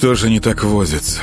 что же они так возятся?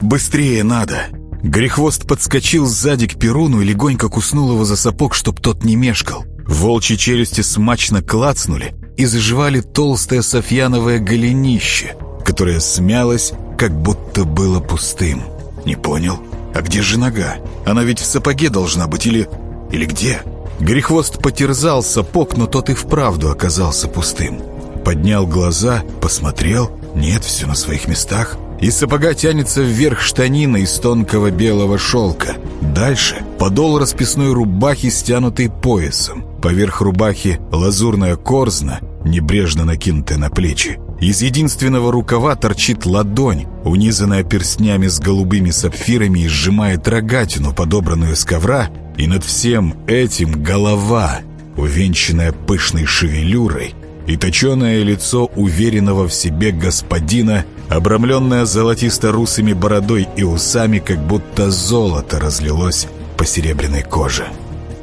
Быстрее надо!» Грехвост подскочил сзади к Перуну и легонько куснул его за сапог, чтоб тот не мешкал. Волчьи челюсти смачно клацнули и заживали толстое софьяновое голенище, которое смялось, как будто было пустым. «Не понял. А где же нога? Она ведь в сапоге должна быть или... или где?» Грехвост потерзал сапог, но тот и вправду оказался пустым. Поднял глаза, посмотрел. Нет, все на своих местах. Из сапога тянется вверх штанина из тонкого белого шелка. Дальше подол расписной рубахи, стянутый поясом. Поверх рубахи лазурная корзна, небрежно накинутая на плечи. Из единственного рукава торчит ладонь, унизанная перстнями с голубыми сапфирами и сжимает рогатину, подобранную с ковра, и над всем этим голова, увенчанная пышной шевелюрой, и точеное лицо уверенного в себе господина, обрамленное золотисто-русыми бородой и усами, как будто золото разлилось по серебряной коже.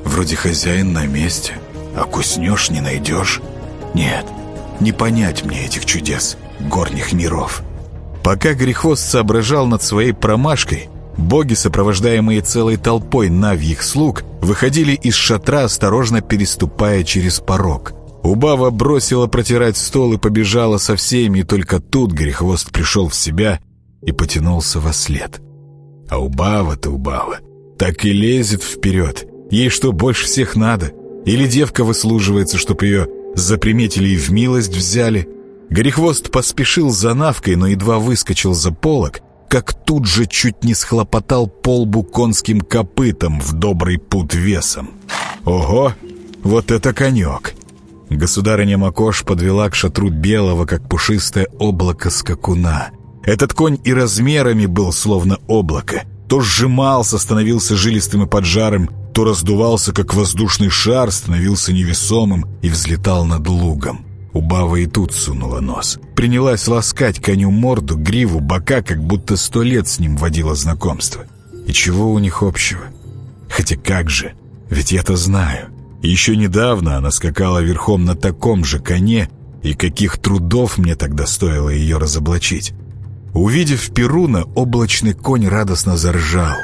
Вроде хозяин на месте, а куснешь не найдешь. Нет, не понять мне этих чудес горних миров. Пока Грехвост соображал над своей промашкой, боги, сопровождаемые целой толпой навьих слуг, выходили из шатра, осторожно переступая через порог – Убава бросила протирать стол и побежала со всеми, и только тут Грехвост пришел в себя и потянулся во след. А Убава-то Убава так и лезет вперед. Ей что, больше всех надо? Или девка выслуживается, чтоб ее заприметили и в милость взяли? Горехвост поспешил за навкой, но едва выскочил за полок, как тут же чуть не схлопотал полбу конским копытом в добрый пут весом. Ого, вот это конек! Государыня Макош подвела к шатру белого, как пушистое облако скакуна. Этот конь и размерами был словно облако. То сжимался, становился жилистым и поджарым, то раздувался, как воздушный шар, становился невесомым и взлетал над лугом. Убава и тут сунула нос. Принялась ласкать коню морду, гриву, бока, как будто сто лет с ним водила знакомство. И чего у них общего? Хотя как же, ведь я-то знаю. Еще недавно она скакала верхом на таком же коне, и каких трудов мне тогда стоило ее разоблачить. Увидев Перуна, облачный конь радостно заржал.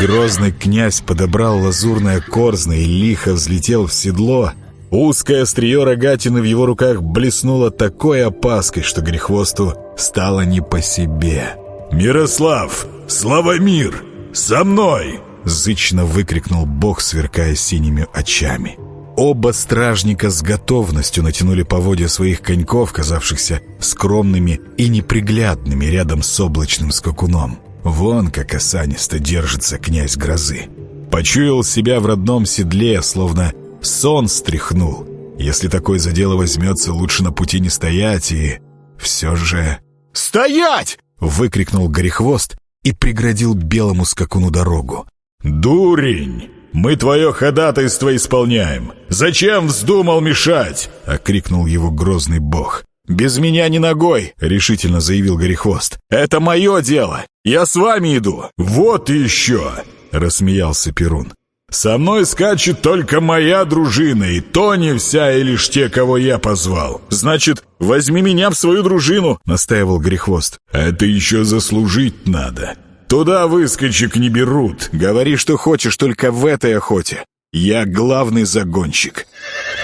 Грозный князь подобрал лазурное корзно и лихо взлетел в седло. Узкое острие рогатины в его руках блеснуло такой опаской, что грехвосту стало не по себе. «Мирослав! Слава мир! Со мной!» Зычно выкрикнул бог, сверкая синими очами. Оба стражника с готовностью натянули поводья своих коньков, казавшихся скромными и неприглядными рядом с облачным скакуном. Вон как осанисто держится князь грозы. Почуял себя в родном седле, словно сон стряхнул. Если такой за дело возьмется, лучше на пути не стоять и... Все же... «Стоять!» — выкрикнул Горехвост и преградил белому скакуну дорогу. «Дурень! Мы твое ходатайство исполняем! Зачем вздумал мешать?» — окрикнул его грозный бог. «Без меня ни ногой!» — решительно заявил Горехвост. «Это мое дело! Я с вами иду!» «Вот еще!» — рассмеялся Перун. «Со мной скачет только моя дружина, и то не вся, и лишь те, кого я позвал. Значит, возьми меня в свою дружину!» — настаивал Грехвост. «Это еще заслужить надо!» Туда выскочек не берут. Говори, что хочешь, только в этой охоте. Я главный загонщик».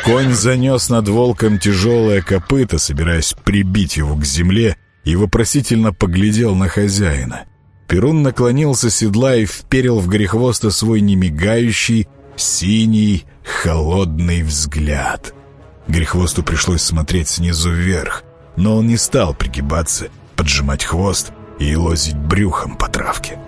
Конь занес над волком тяжелое копыто, собираясь прибить его к земле, и вопросительно поглядел на хозяина. Перун наклонился седла и вперил в грехвоста свой немигающий, синий, холодный взгляд. Грехвосту пришлось смотреть снизу вверх, но он не стал пригибаться, поджимать хвост и лозить брюхом по травке.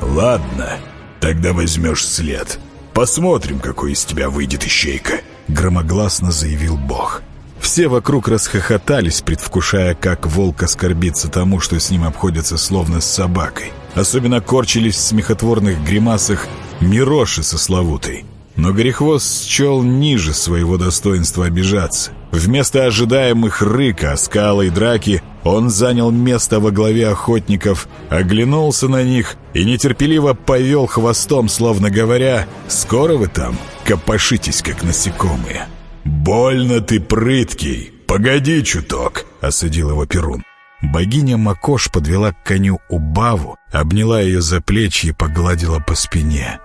«Ладно, тогда возьмешь след. Посмотрим, какой из тебя выйдет ищейка», — громогласно заявил бог. Все вокруг расхохотались, предвкушая, как волк оскорбится тому, что с ним обходятся словно с собакой. Особенно корчились в смехотворных гримасах Мироши со Славутой. Но Грехвост счел ниже своего достоинства обижаться. Вместо ожидаемых рыка, скала и драки он занял место во главе охотников, оглянулся на них и нетерпеливо повел хвостом, словно говоря «Скоро вы там копошитесь, как насекомые». «Больно ты прыткий! Погоди чуток!» — осадил его Перун. богиня Макош подвела к коню Убаву, обняла ее за плечи и погладила по спине.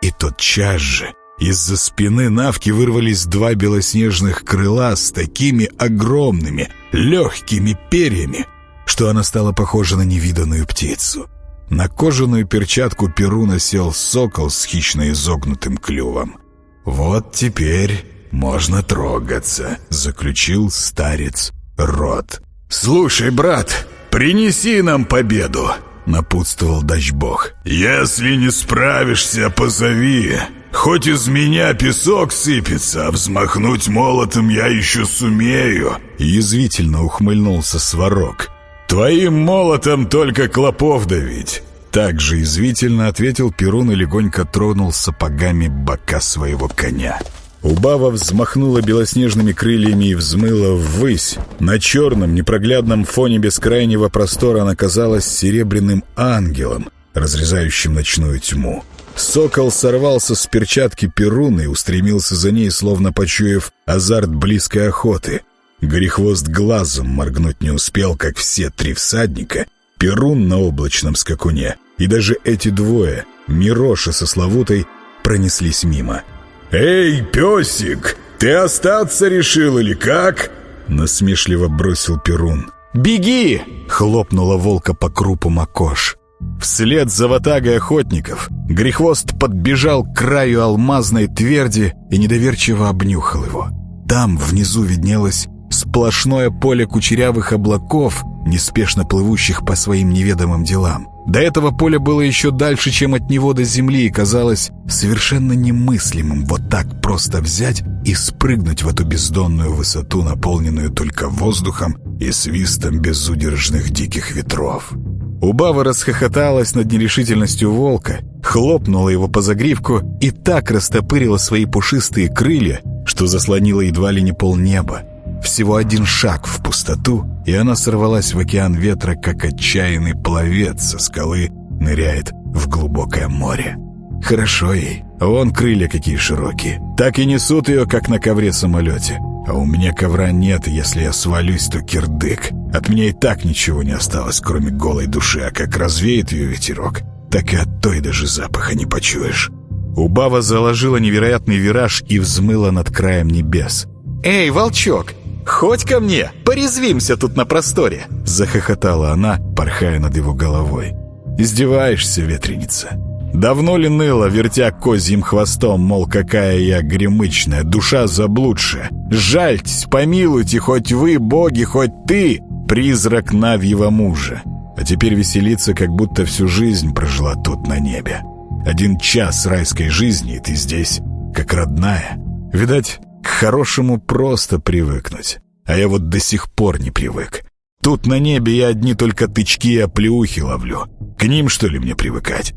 И тотчас же из-за спины Навки вырвались два белоснежных крыла с такими огромными, легкими перьями, что она стала похожа на невиданную птицу. На кожаную перчатку Перу насел сокол с хищно изогнутым клювом. «Вот теперь можно трогаться», — заключил старец Рот. «Слушай, брат, принеси нам победу», — напутствовал дачбог. «Если не справишься, позови. Хоть из меня песок сыпется, а взмахнуть молотом я еще сумею», — язвительно ухмыльнулся Сварог. «Твоим молотом только клопов давить». Так же извительно ответил Перун и легонько тронул сапогами бока своего коня. Убава взмахнула белоснежными крыльями и взмыла ввысь. На черном, непроглядном фоне бескрайнего простора она казалась серебряным ангелом, разрезающим ночную тьму. Сокол сорвался с перчатки Перуна и устремился за ней, словно почуяв азарт близкой охоты. Горехвост глазом моргнуть не успел, как все три всадника, Перун на облачном скакуне, и даже эти двое, Мироша со Славутой, пронеслись мимо. «Эй, песик, ты остаться решил или как?» Насмешливо бросил Перун. «Беги!» — хлопнула волка по крупу Макош. Вслед за ватагой охотников Грехвост подбежал к краю алмазной тверди и недоверчиво обнюхал его. Там внизу виднелось Сплошное поле кучерявых облаков, неспешно плывущих по своим неведомым делам. До этого поля было еще дальше, чем от него до земли, и казалось совершенно немыслимым вот так просто взять и спрыгнуть в эту бездонную высоту, наполненную только воздухом и свистом безудержных диких ветров. Убава расхохоталась над нерешительностью волка, хлопнула его по загривку и так растопырила свои пушистые крылья, что заслонила едва ли не полнеба. Всего один шаг в пустоту, и она сорвалась в океан ветра, как отчаянный пловец со скалы ныряет в глубокое море. Хорошо ей. Вон крылья какие широкие. Так и несут ее, как на ковре-самолете. А у меня ковра нет, если я свалюсь, то кирдык. От меня и так ничего не осталось, кроме голой души, а как развеет ее ветерок, так и от той даже запаха не почуешь. Убава заложила невероятный вираж и взмыла над краем небес. «Эй, волчок, «Хоть ко мне, порезвимся тут на просторе!» Захохотала она, порхая над его головой. «Издеваешься, ветреница?» Давно ли ныло, вертя козьим хвостом, мол, какая я гремычная, душа заблудшая? Жальтесь, помилуйте, хоть вы, боги, хоть ты, призрак Навьего мужа. А теперь веселится, как будто всю жизнь прожила тут на небе. Один час райской жизни, и ты здесь, как родная. Видать, к хорошему просто привыкнуть. А я вот до сих пор не привык. Тут на небе я одни только тычки и оплеухи ловлю. К ним, что ли, мне привыкать?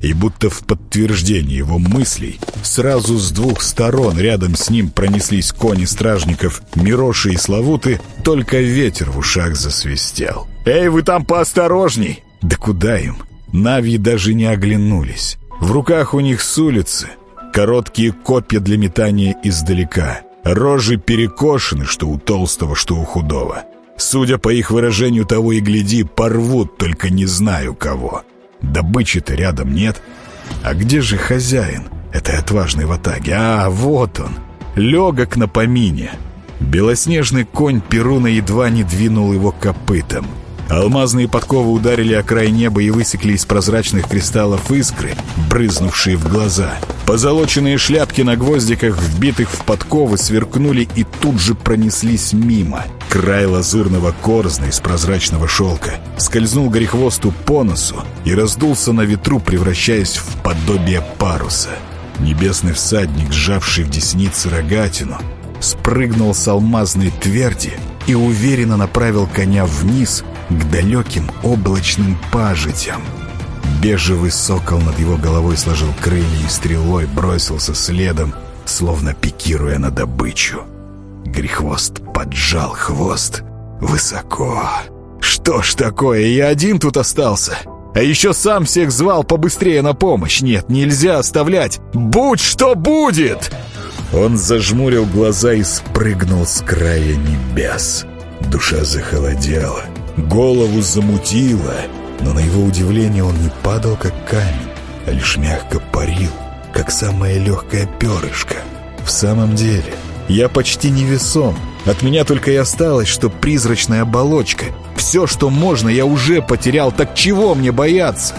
И будто в подтверждение его мыслей, сразу с двух сторон рядом с ним пронеслись кони стражников Мироши и Славуты, только ветер в ушах засвистел. «Эй, вы там поосторожней!» Да куда им? Нави даже не оглянулись. В руках у них с улицы Короткие копья для метания издалека. Рожи перекошены, что у толстого, что у худого. Судя по их выражению того и гляди, порвут, только не знаю кого. Добычи-то рядом нет. А где же хозяин этой отважной ватаги? А, вот он, легок на помине. Белоснежный конь Перуна едва не двинул его копытом. Алмазные подковы ударили о край неба и высекли из прозрачных кристаллов искры, брызнувшие в глаза. Позолоченные шляпки на гвоздиках, вбитых в подковы, сверкнули и тут же пронеслись мимо. Край лазурного корзна из прозрачного шелка скользнул горехвосту по носу и раздулся на ветру, превращаясь в подобие паруса. Небесный всадник, сжавший в деснице рогатину, спрыгнул с алмазной тверди и уверенно направил коня вниз к далеким облачным пажитям. Бежевый сокол над его головой сложил крылья и стрелой бросился следом, словно пикируя на добычу. Грехвост поджал хвост высоко. «Что ж такое, я один тут остался!» А еще сам всех звал побыстрее на помощь. Нет, нельзя оставлять. Будь что будет!» Он зажмурил глаза и спрыгнул с края небес. Душа захолодела. Голову замутило, но на его удивление он не падал, как камень, а лишь мягко парил, как самое легкое перышко. В самом деле, я почти невесом. От меня только и осталось, что призрачная оболочка. Все, что можно, я уже потерял, так чего мне бояться?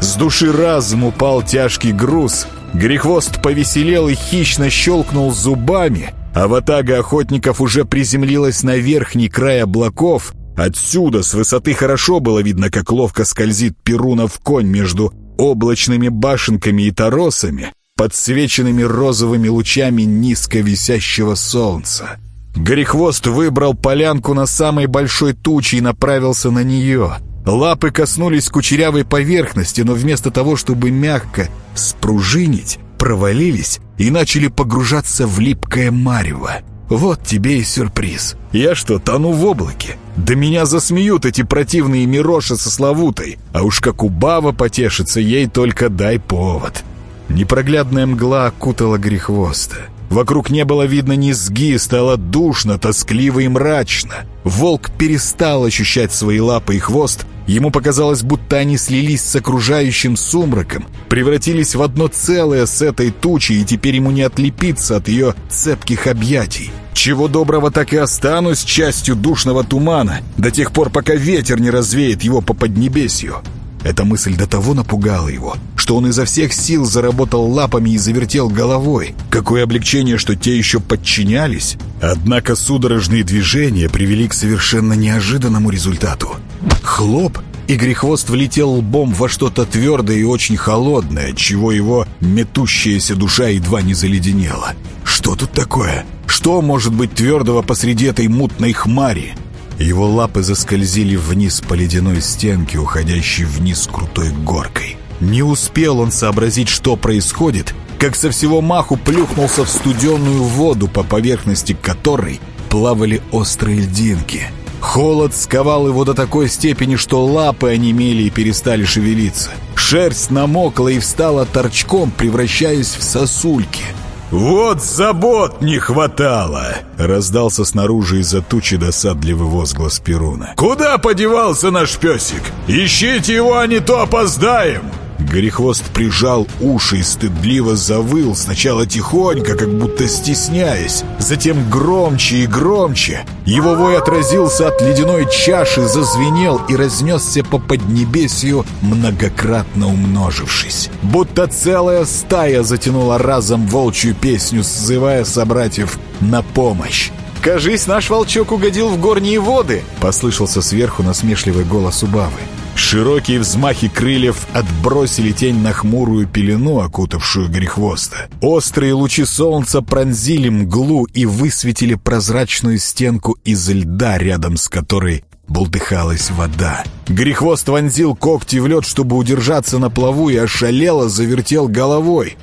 С души разум упал тяжкий груз. Грехвост повеселел и хищно щелкнул зубами, а ватага охотников уже приземлилась на верхний край облаков. Отсюда, с высоты, хорошо было видно, как ловко скользит Перунов конь между облачными башенками и торосами, подсвеченными розовыми лучами низко висящего солнца. Горехвост выбрал полянку на самой большой туче и направился на нее. Лапы коснулись кучерявой поверхности, но вместо того, чтобы мягко спружинить, провалились и начали погружаться в липкое марево. Вот тебе и сюрприз. Я что, тону в облаке? Да меня засмеют эти противные мироши со Славутой. А уж как Убава потешится, ей только дай повод. Непроглядная мгла окутала грехвоста. Вокруг не было видно низги, стало душно, тоскливо и мрачно. Волк перестал ощущать свои лапы и хвост. Ему показалось, будто они слились с окружающим сумраком, превратились в одно целое с этой тучей, и теперь ему не отлепиться от ее цепких объятий. Чего доброго так и останусь частью душного тумана, до тех пор, пока ветер не развеет его по поднебесью. Эта мысль до того напугала его, что он изо всех сил заработал лапами и завертел головой. Какое облегчение, что те еще подчинялись. Однако судорожные движения привели к совершенно неожиданному результату. Хлоп, и грехвост влетел лбом во что-то твердое и очень холодное, чего его метущаяся душа едва не заледенела. Что тут такое? Что может быть твердого посреди этой мутной хмари? Его лапы заскользили вниз по ледяной стенке, уходящей вниз крутой горкой. Не успел он сообразить, что происходит, как со всего маху плюхнулся в студеную воду, по поверхности которой плавали острые льдинки. Холод сковал его до такой степени, что лапы онемели и перестали шевелиться. Шерсть намокла и встала торчком, превращаясь в сосульки — «Вот забот не хватало!» — раздался снаружи из-за тучи досадливый возглас Перуна. «Куда подевался наш песик? Ищите его, а не то опоздаем!» Горехвост прижал уши и стыдливо завыл, сначала тихонько, как будто стесняясь, затем громче и громче. Его вой отразился от ледяной чаши, зазвенел и разнесся по поднебесью, многократно умножившись. Будто целая стая затянула разом волчью песню, сзывая собратьев на помощь. «Кажись, наш волчок угодил в горние воды!» — послышался сверху насмешливый голос Убавы. Широкие взмахи крыльев отбросили тень на хмурую пелену, окутавшую грехвоста. Острые лучи солнца пронзили мглу и высветили прозрачную стенку из льда, рядом с которой бултыхалась вода. Грехвост вонзил когти в лед, чтобы удержаться на плаву, и ошалело завертел головой.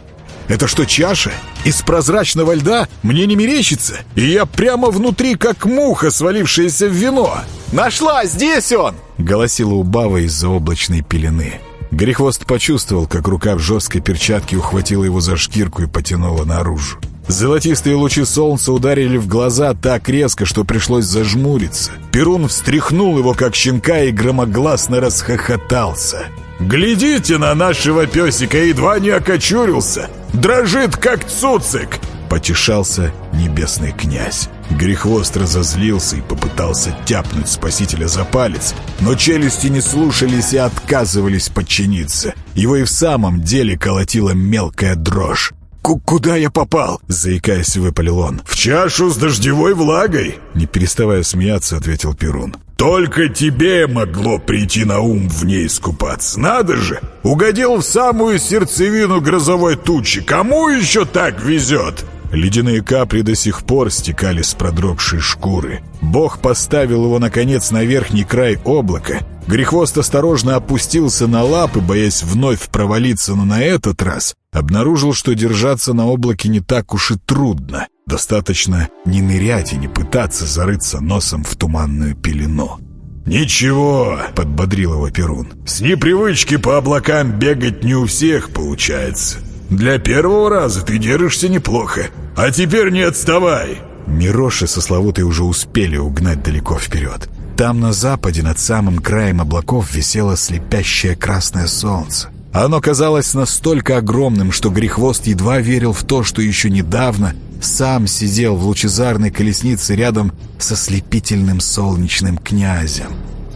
«Это что, чаша? Из прозрачного льда? Мне не мерещится? И я прямо внутри, как муха, свалившаяся в вино!» «Нашла! Здесь он!» — голосила Убава из-за облачной пелены. Грехвост почувствовал, как рука в жесткой перчатке ухватила его за шкирку и потянула наружу. Золотистые лучи солнца ударили в глаза так резко, что пришлось зажмуриться. Перун встряхнул его, как щенка, и громогласно расхохотался. «Глядите на нашего песика, едва не окочурился! Дрожит, как цуцик!» Потешался небесный князь. Грехвост разозлился и попытался тяпнуть спасителя за палец, но челюсти не слушались и отказывались подчиниться. Его и в самом деле колотила мелкая дрожь. «Куда я попал?» — заикаясь, выпалил он. «В чашу с дождевой влагой!» Не переставая смеяться, ответил Перун. «Только тебе могло прийти на ум в ней искупаться. Надо же! Угодил в самую сердцевину грозовой тучи. Кому еще так везет?» Ледяные капли до сих пор стекали с продрогшей шкуры. Бог поставил его, наконец, на верхний край облака. Грехвост осторожно опустился на лапы, боясь вновь провалиться, но на этот раз обнаружил, что держаться на облаке не так уж и трудно. Достаточно не нырять и не пытаться зарыться носом в туманную пелену. «Ничего», — подбодрил его Перун. «С непривычки по облакам бегать не у всех получается. Для первого раза ты держишься неплохо. А теперь не отставай!» Мироши со Славутой уже успели угнать далеко вперед. Там на западе над самым краем облаков висело слепящее красное солнце. Оно казалось настолько огромным, что Грехвост едва верил в то, что еще недавно сам сидел в лучезарной колеснице рядом со слепительным солнечным князем.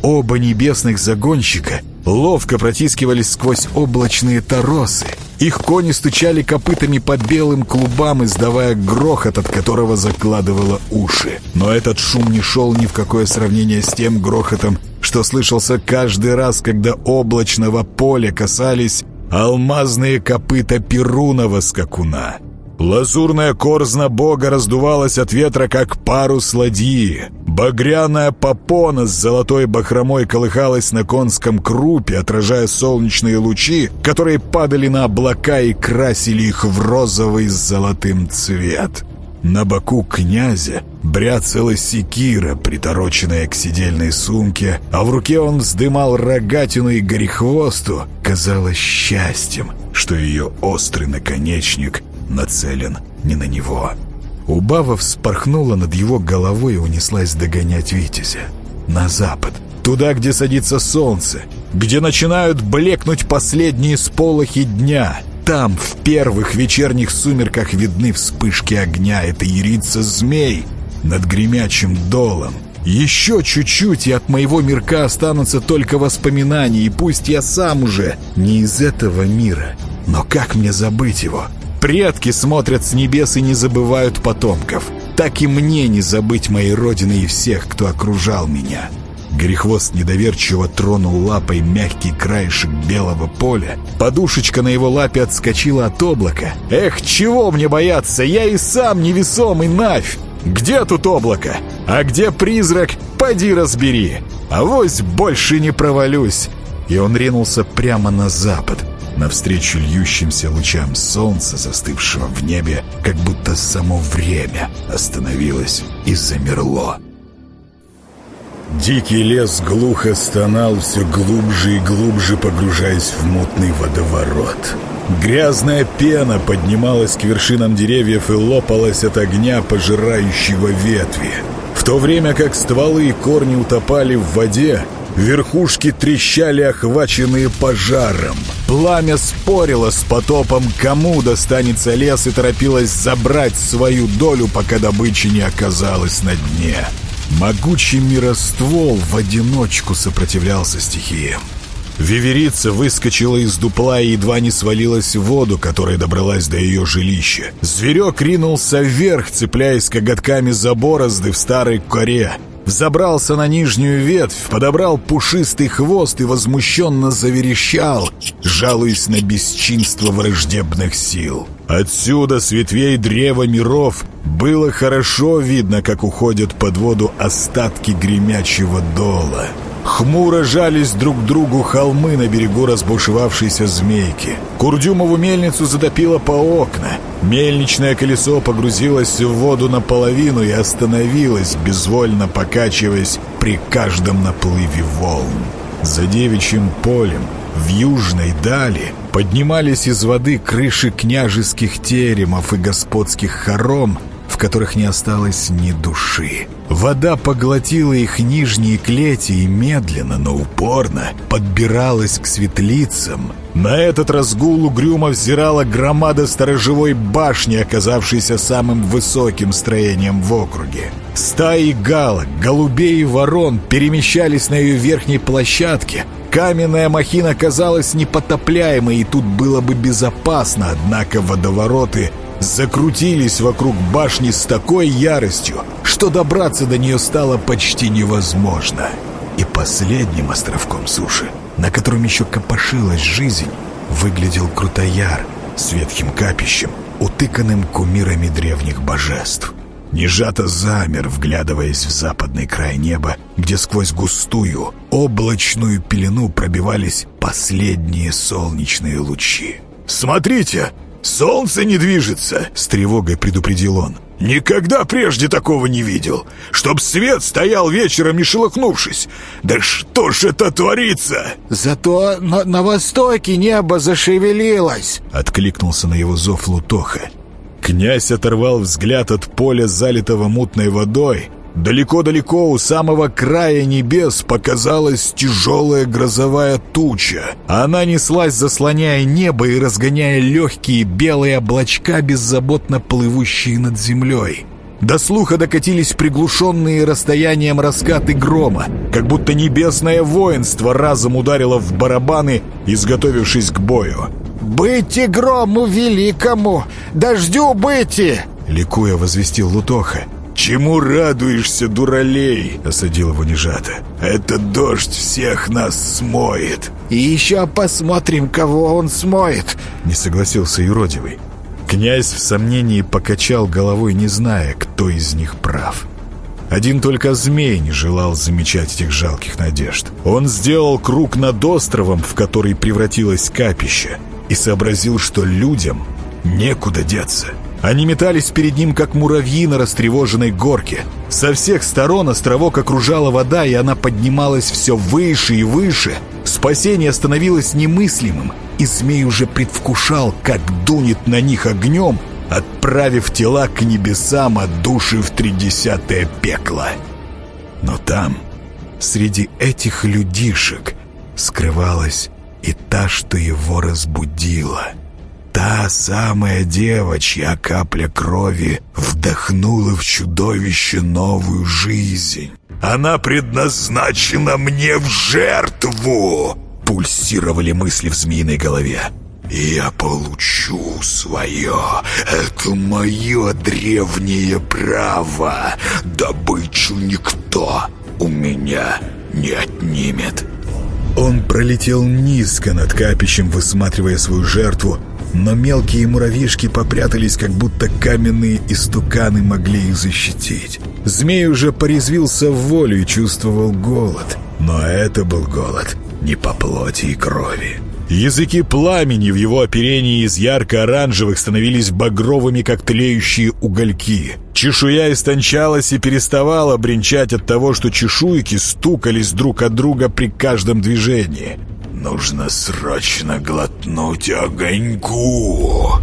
Оба небесных загонщика ловко протискивались сквозь облачные торосы. Их кони стучали копытами по белым клубам, издавая грохот, от которого закладывало уши. Но этот шум не шел ни в какое сравнение с тем грохотом, что слышался каждый раз, когда облачного поля касались алмазные копыта перунова скакуна. Лазурная корзна бога раздувалась от ветра, как парус ладьи. Багряная попона с золотой бахромой колыхалась на конском крупе, отражая солнечные лучи, которые падали на облака и красили их в розовый с золотым цвет. На боку князя бряцала секира, притороченная к сидельной сумке, а в руке он вздымал рогатину и горехвосту. Казалось счастьем, что ее острый наконечник нацелен не на него. Убава вспорхнула над его головой и унеслась догонять Витязя. На запад, туда, где садится солнце, где начинают блекнуть последние сполохи дня. Там, в первых вечерних сумерках, видны вспышки огня. Это ярица змей над гремячим долом. Еще чуть-чуть, и от моего мирка останутся только воспоминания, и пусть я сам уже не из этого мира. Но как мне забыть его?» Предки смотрят с небес и не забывают потомков. Так и мне не забыть моей родины и всех, кто окружал меня. Грехвост недоверчиво тронул лапой мягкий краешек белого поля. Подушечка на его лапе отскочила от облака. «Эх, чего мне бояться? Я и сам невесомый Навь! Где тут облако? А где призрак? Поди разбери! Авось больше не провалюсь!» И он ринулся прямо на запад, навстречу льющимся лучам солнца, застывшего в небе, как будто само время остановилось и замерло. Дикий лес глухо стонал, все глубже и глубже погружаясь в мутный водоворот. Грязная пена поднималась к вершинам деревьев и лопалась от огня, пожирающего ветви. В то время как стволы и корни утопали в воде, Верхушки трещали, охваченные пожаром. Пламя спорило с потопом, кому достанется лес, и торопилось забрать свою долю, пока добыча не оказалась на дне. Могучий мироствол в одиночку сопротивлялся стихиям. Виверица выскочила из дупла и едва не свалилась в воду, которая добралась до ее жилища. Зверек ринулся вверх, цепляясь коготками за борозды в старой коре. Взобрался на нижнюю ветвь, подобрал пушистый хвост и возмущенно заверещал, жалуясь на бесчинство враждебных сил. Отсюда, с ветвей древа миров, было хорошо видно, как уходят под воду остатки гремячего дола. Хмуро жались друг к другу холмы на берегу разбушевавшейся змейки. Курдюмову мельницу затопило по окна. Мельничное колесо погрузилось в воду наполовину и остановилось, безвольно покачиваясь при каждом наплыве волн. За девичьим полем в южной дали поднимались из воды крыши княжеских теремов и господских хором, в которых не осталось ни души. Вода поглотила их нижние клети и медленно, но упорно подбиралась к светлицам. На этот разгул угрюмо взирала громада сторожевой башни, оказавшейся самым высоким строением в округе. Стаи галок, голубей и ворон перемещались на ее верхней площадке. Каменная махина казалась непотопляемой, и тут было бы безопасно, однако водовороты закрутились вокруг башни с такой яростью, что добраться до нее стало почти невозможно. И последним островком суши, на котором еще копошилась жизнь, выглядел Крутояр с ветхим капищем, утыканным кумирами древних божеств. Нежато замер, вглядываясь в западный край неба, где сквозь густую, облачную пелену пробивались последние солнечные лучи. «Смотрите!» «Солнце не движется!» — с тревогой предупредил он. «Никогда прежде такого не видел! Чтоб свет стоял вечером, не шелохнувшись! Да что ж это творится?» «Зато на, на востоке небо зашевелилось!» — откликнулся на его зов Лутоха. Князь оторвал взгляд от поля, залитого мутной водой, Далеко-далеко у самого края небес показалась тяжелая грозовая туча. Она неслась, заслоняя небо и разгоняя легкие белые облачка, беззаботно плывущие над землей. До слуха докатились приглушенные расстоянием раскаты грома, как будто небесное воинство разом ударило в барабаны, изготовившись к бою. «Быти грому великому! Дождю быти!» — ликуя возвестил Лутоха. «Чему радуешься, дуралей?» — осадил его Нежата. «Этот дождь всех нас смоет!» «И еще посмотрим, кого он смоет!» — не согласился юродивый. Князь в сомнении покачал головой, не зная, кто из них прав. Один только змей не желал замечать этих жалких надежд. Он сделал круг над островом, в который превратилось капище, и сообразил, что людям некуда деться. Они метались перед ним, как муравьи на растревоженной горке. Со всех сторон островок окружала вода, и она поднималась все выше и выше. Спасение становилось немыслимым, и змей уже предвкушал, как дунет на них огнем, отправив тела к небесам от души в тридесятое пекло. Но там, среди этих людишек, скрывалась и та, что его разбудила — Та самая девочья капля крови вдохнула в чудовище новую жизнь. Она предназначена мне в жертву!» Пульсировали мысли в змеиной голове. «Я получу свое. Это мое древнее право. Добычу никто у меня не отнимет». Он пролетел низко над капищем, высматривая свою жертву, но мелкие муравьишки попрятались, как будто каменные истуканы могли их защитить. Змей уже порезвился в волю и чувствовал голод. Но это был голод не по плоти и крови. Языки пламени в его оперении из ярко-оранжевых становились багровыми, как тлеющие угольки. Чешуя истончалась и переставала бренчать от того, что чешуйки стукались друг от друга при каждом движении. Нужно срочно глотнуть огоньку.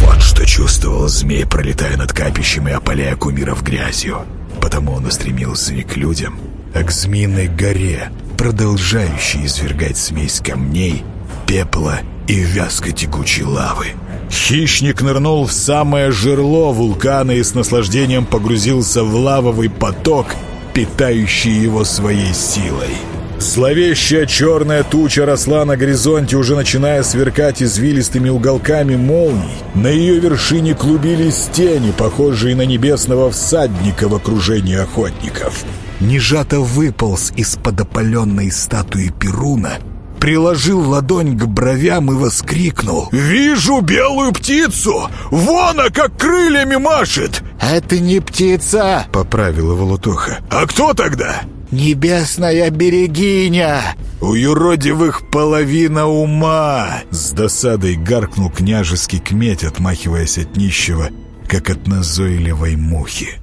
Вот что чувствовал змей, пролетая над капищем и опаляя кумиров грязью. Потому он устремился не к людям, а к змеиной горе, продолжающей извергать смесь камней, пепла и вязко текучей лавы. Хищник нырнул в самое жерло вулкана и с наслаждением погрузился в лавовый поток, питающий его своей силой. Зловещая черная туча росла на горизонте, уже начиная сверкать извилистыми уголками молний. На ее вершине клубились тени, похожие на небесного всадника в окружении охотников. Нежато выполз из-под опаленной статуи Перуна, приложил ладонь к бровям и воскликнул «Вижу белую птицу! Вон она как крыльями машет!» «Это не птица!» — поправила Волотуха. «А кто тогда?» «Небесная берегиня!» «У юродивых половина ума!» С досадой гаркнул княжеский кметь, отмахиваясь от нищего, как от назойливой мухи.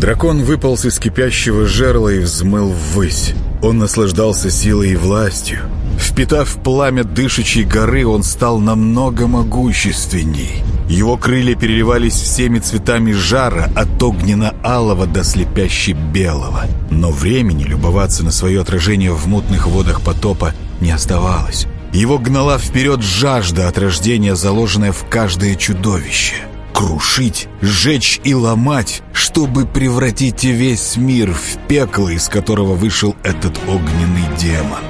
Дракон выполз из кипящего жерла и взмыл ввысь. Он наслаждался силой и властью. Впитав пламя дышащей горы, он стал намного могущественней. Его крылья переливались всеми цветами жара, от огненно-алого до слепяще-белого. Но времени любоваться на свое отражение в мутных водах потопа не оставалось. Его гнала вперед жажда от рождения, заложенная в каждое чудовище. Крушить, сжечь и ломать, чтобы превратить весь мир в пекло, из которого вышел этот огненный демон.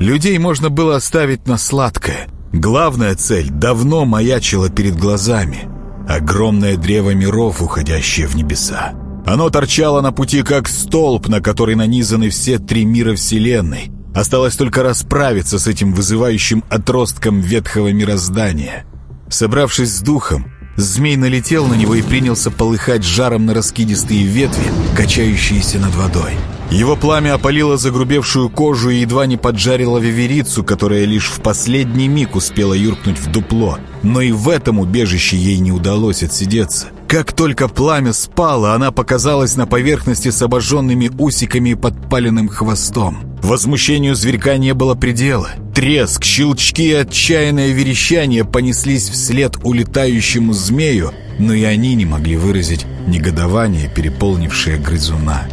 Людей можно было оставить на сладкое. Главная цель давно маячила перед глазами. Огромное древо миров, уходящее в небеса. Оно торчало на пути как столб, на который нанизаны все три мира Вселенной. Осталось только расправиться с этим вызывающим отростком ветхого мироздания. Собравшись с духом, змей налетел на него и принялся полыхать жаром на раскидистые ветви, качающиеся над водой. Его пламя опалило загрубевшую кожу и едва не поджарило виверицу, которая лишь в последний миг успела юркнуть в дупло. Но и в этом убежище ей не удалось отсидеться. Как только пламя спало, она показалась на поверхности с обожженными усиками и подпаленным хвостом. Возмущению зверька не было предела. Треск, щелчки и отчаянное верещание понеслись вслед улетающему змею, но и они не могли выразить негодование, переполнившее грызуна.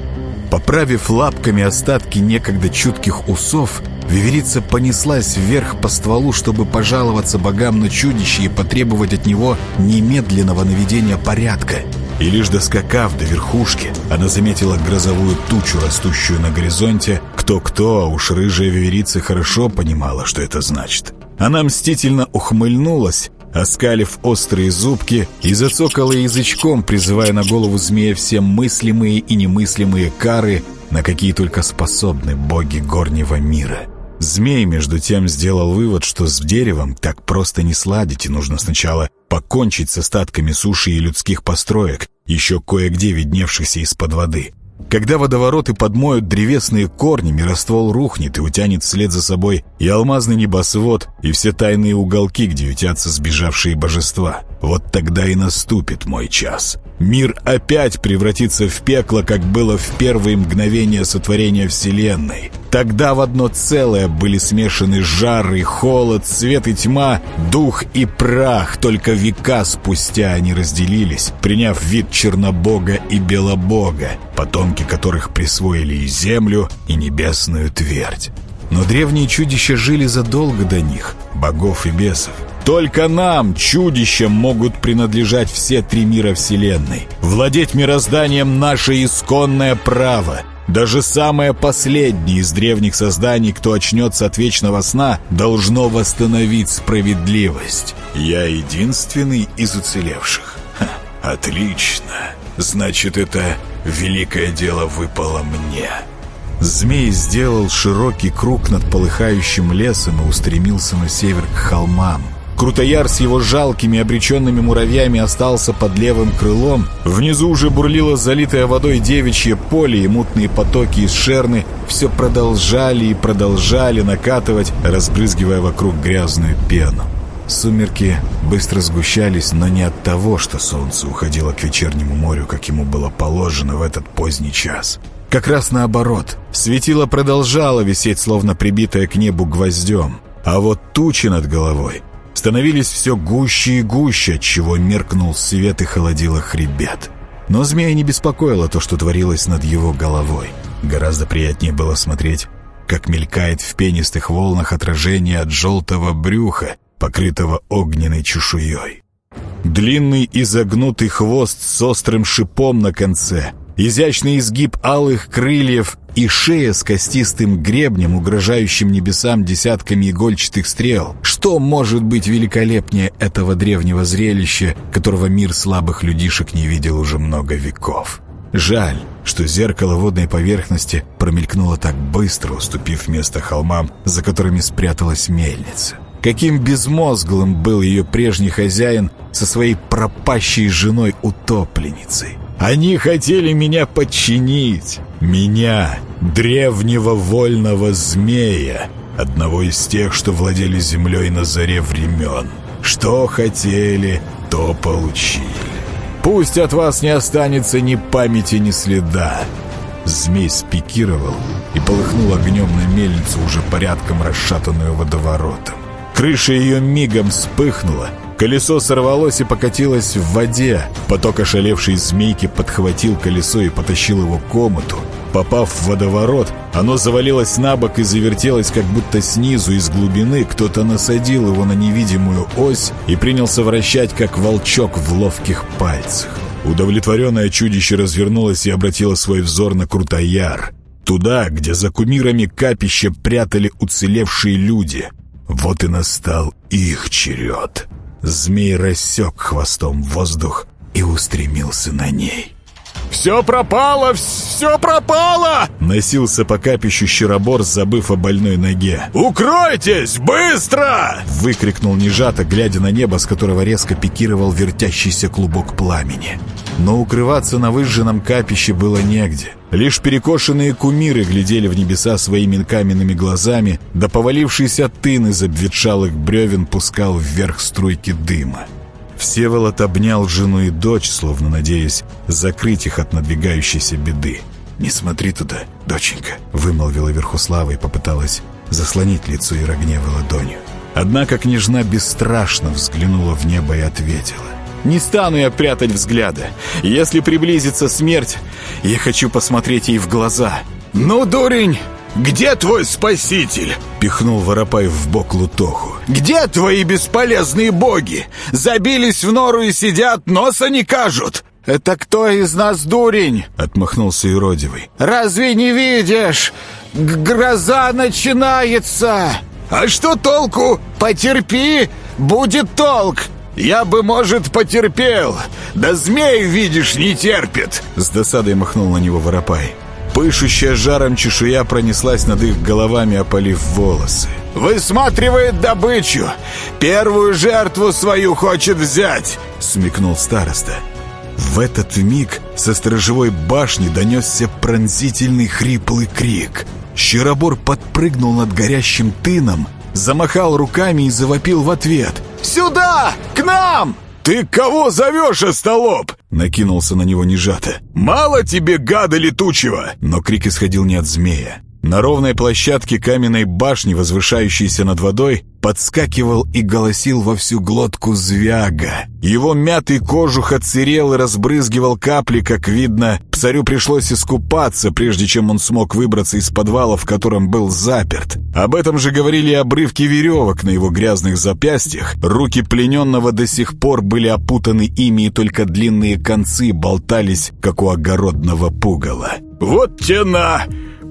Поправив лапками остатки некогда чутких усов, Виверица понеслась вверх по стволу, чтобы пожаловаться богам на чудище и потребовать от него немедленного наведения порядка. И лишь доскакав до верхушки, она заметила грозовую тучу, растущую на горизонте. Кто-кто, а уж рыжая виверица хорошо понимала, что это значит. Она мстительно ухмыльнулась, оскалив острые зубки, и зацокала язычком, призывая на голову змея все мыслимые и немыслимые кары, на какие только способны боги горнего мира. Змей, между тем, сделал вывод, что с деревом так просто не сладить, и нужно сначала покончить с остатками суши и людских построек, еще кое-где видневшихся из-под воды. Когда водовороты подмоют древесные корни, мироствол рухнет и утянет вслед за собой и алмазный небосвод, и все тайные уголки, где ютятся сбежавшие божества. Вот тогда и наступит мой час. Мир опять превратится в пекло, как было в первые мгновения сотворения Вселенной. Тогда в одно целое были смешаны жар и холод, свет и тьма, дух и прах. Только века спустя они разделились, приняв вид Чернобога и Белобога, потомки которых присвоили и землю, и небесную твердь. Но древние чудища жили задолго до них, богов и бесов. Только нам, чудищам, могут принадлежать все три мира Вселенной. Владеть мирозданием — наше исконное право — даже самое последнее из древних созданий, кто очнется от вечного сна, должно восстановить справедливость. Я единственный из уцелевших. Ха, отлично. Значит, это великое дело выпало мне. Змей сделал широкий круг над полыхающим лесом и устремился на север к холмам. Крутояр с его жалкими обреченными муравьями остался под левым крылом. Внизу уже бурлило залитое водой девичье поле, и мутные потоки из шерны все продолжали и продолжали накатывать, разбрызгивая вокруг грязную пену. Сумерки быстро сгущались, но не от того, что солнце уходило к вечернему морю, как ему было положено в этот поздний час. Как раз наоборот, светило продолжало висеть, словно прибитое к небу гвоздем. А вот тучи над головой становились все гуще и гуще, отчего меркнул свет и холодило хребет. Но змея не беспокоило то, что творилось над его головой. Гораздо приятнее было смотреть, как мелькает в пенистых волнах отражение от желтого брюха, покрытого огненной чешуей. Длинный изогнутый хвост с острым шипом на конце — изящный изгиб алых крыльев и шея с костистым гребнем, угрожающим небесам десятками игольчатых стрел. Что может быть великолепнее этого древнего зрелища, которого мир слабых людишек не видел уже много веков? Жаль, что зеркало водной поверхности промелькнуло так быстро, уступив место холмам, за которыми спряталась мельница. Каким безмозглым был ее прежний хозяин со своей пропащей женой-утопленницей. Они хотели меня подчинить. Меня, древнего вольного змея, одного из тех, что владели землей на заре времен. Что хотели, то получили. Пусть от вас не останется ни памяти, ни следа. Змей спикировал и полыхнул огнем на мельницу, уже порядком расшатанную водоворотом. Крыша ее мигом вспыхнула, Колесо сорвалось и покатилось в воде. Поток ошалевшей змейки подхватил колесо и потащил его к комнату. Попав в водоворот, оно завалилось на бок и завертелось, как будто снизу, из глубины, кто-то насадил его на невидимую ось и принялся вращать, как волчок в ловких пальцах. Удовлетворенное чудище развернулось и обратило свой взор на Крутояр. Туда, где за кумирами капища прятали уцелевшие люди. Вот и настал их черед. Змей рассек хвостом воздух и устремился на ней. «Все пропало! Все пропало!» Носился по капищу щеробор, забыв о больной ноге. «Укройтесь! Быстро!» Выкрикнул Нежато, глядя на небо, с которого резко пикировал вертящийся клубок пламени. Но укрываться на выжженном капище было негде. Лишь перекошенные кумиры глядели в небеса своими каменными глазами, да повалившийся тын из обветшалых бревен пускал вверх струйки дыма. Всеволод обнял жену и дочь, словно надеясь закрыть их от надвигающейся беды. «Не смотри туда, доченька», — вымолвила Верхуслава и попыталась заслонить лицо Ирогневы ладонью. Однако княжна бесстрашно взглянула в небо и ответила. «Не стану я прятать взгляда. Если приблизится смерть, я хочу посмотреть ей в глаза». «Ну, дурень, где твой спаситель?» Пихнул Воропай в бок Лутоху. «Где твои бесполезные боги? Забились в нору и сидят, носа не кажут!» «Это кто из нас дурень?» — отмахнулся Иродивый. «Разве не видишь? Гроза начинается!» «А что толку?» «Потерпи, будет толк!» «Я бы, может, потерпел, да змей, видишь, не терпит!» С досадой махнул на него Воропай. Пышущая жаром чешуя пронеслась над их головами, опалив волосы. «Высматривает добычу! Первую жертву свою хочет взять!» — смекнул староста. В этот миг со сторожевой башни донесся пронзительный хриплый крик. Щеробор подпрыгнул над горящим тыном, замахал руками и завопил в ответ. «Сюда! К нам!» «Ты кого зовешь, остолоп?» — накинулся на него Нежата. «Мало тебе гада летучего!» Но крик исходил не от змея. На ровной площадке каменной башни, возвышающейся над водой, подскакивал и голосил во всю глотку звяга. Его мятый кожух отсырел и разбрызгивал капли, как видно, псарю пришлось искупаться, прежде чем он смог выбраться из подвала, в котором был заперт. Об этом же говорили обрывки веревок на его грязных запястьях. Руки плененного до сих пор были опутаны ими, и только длинные концы болтались, как у огородного пугала. «Вот тена!»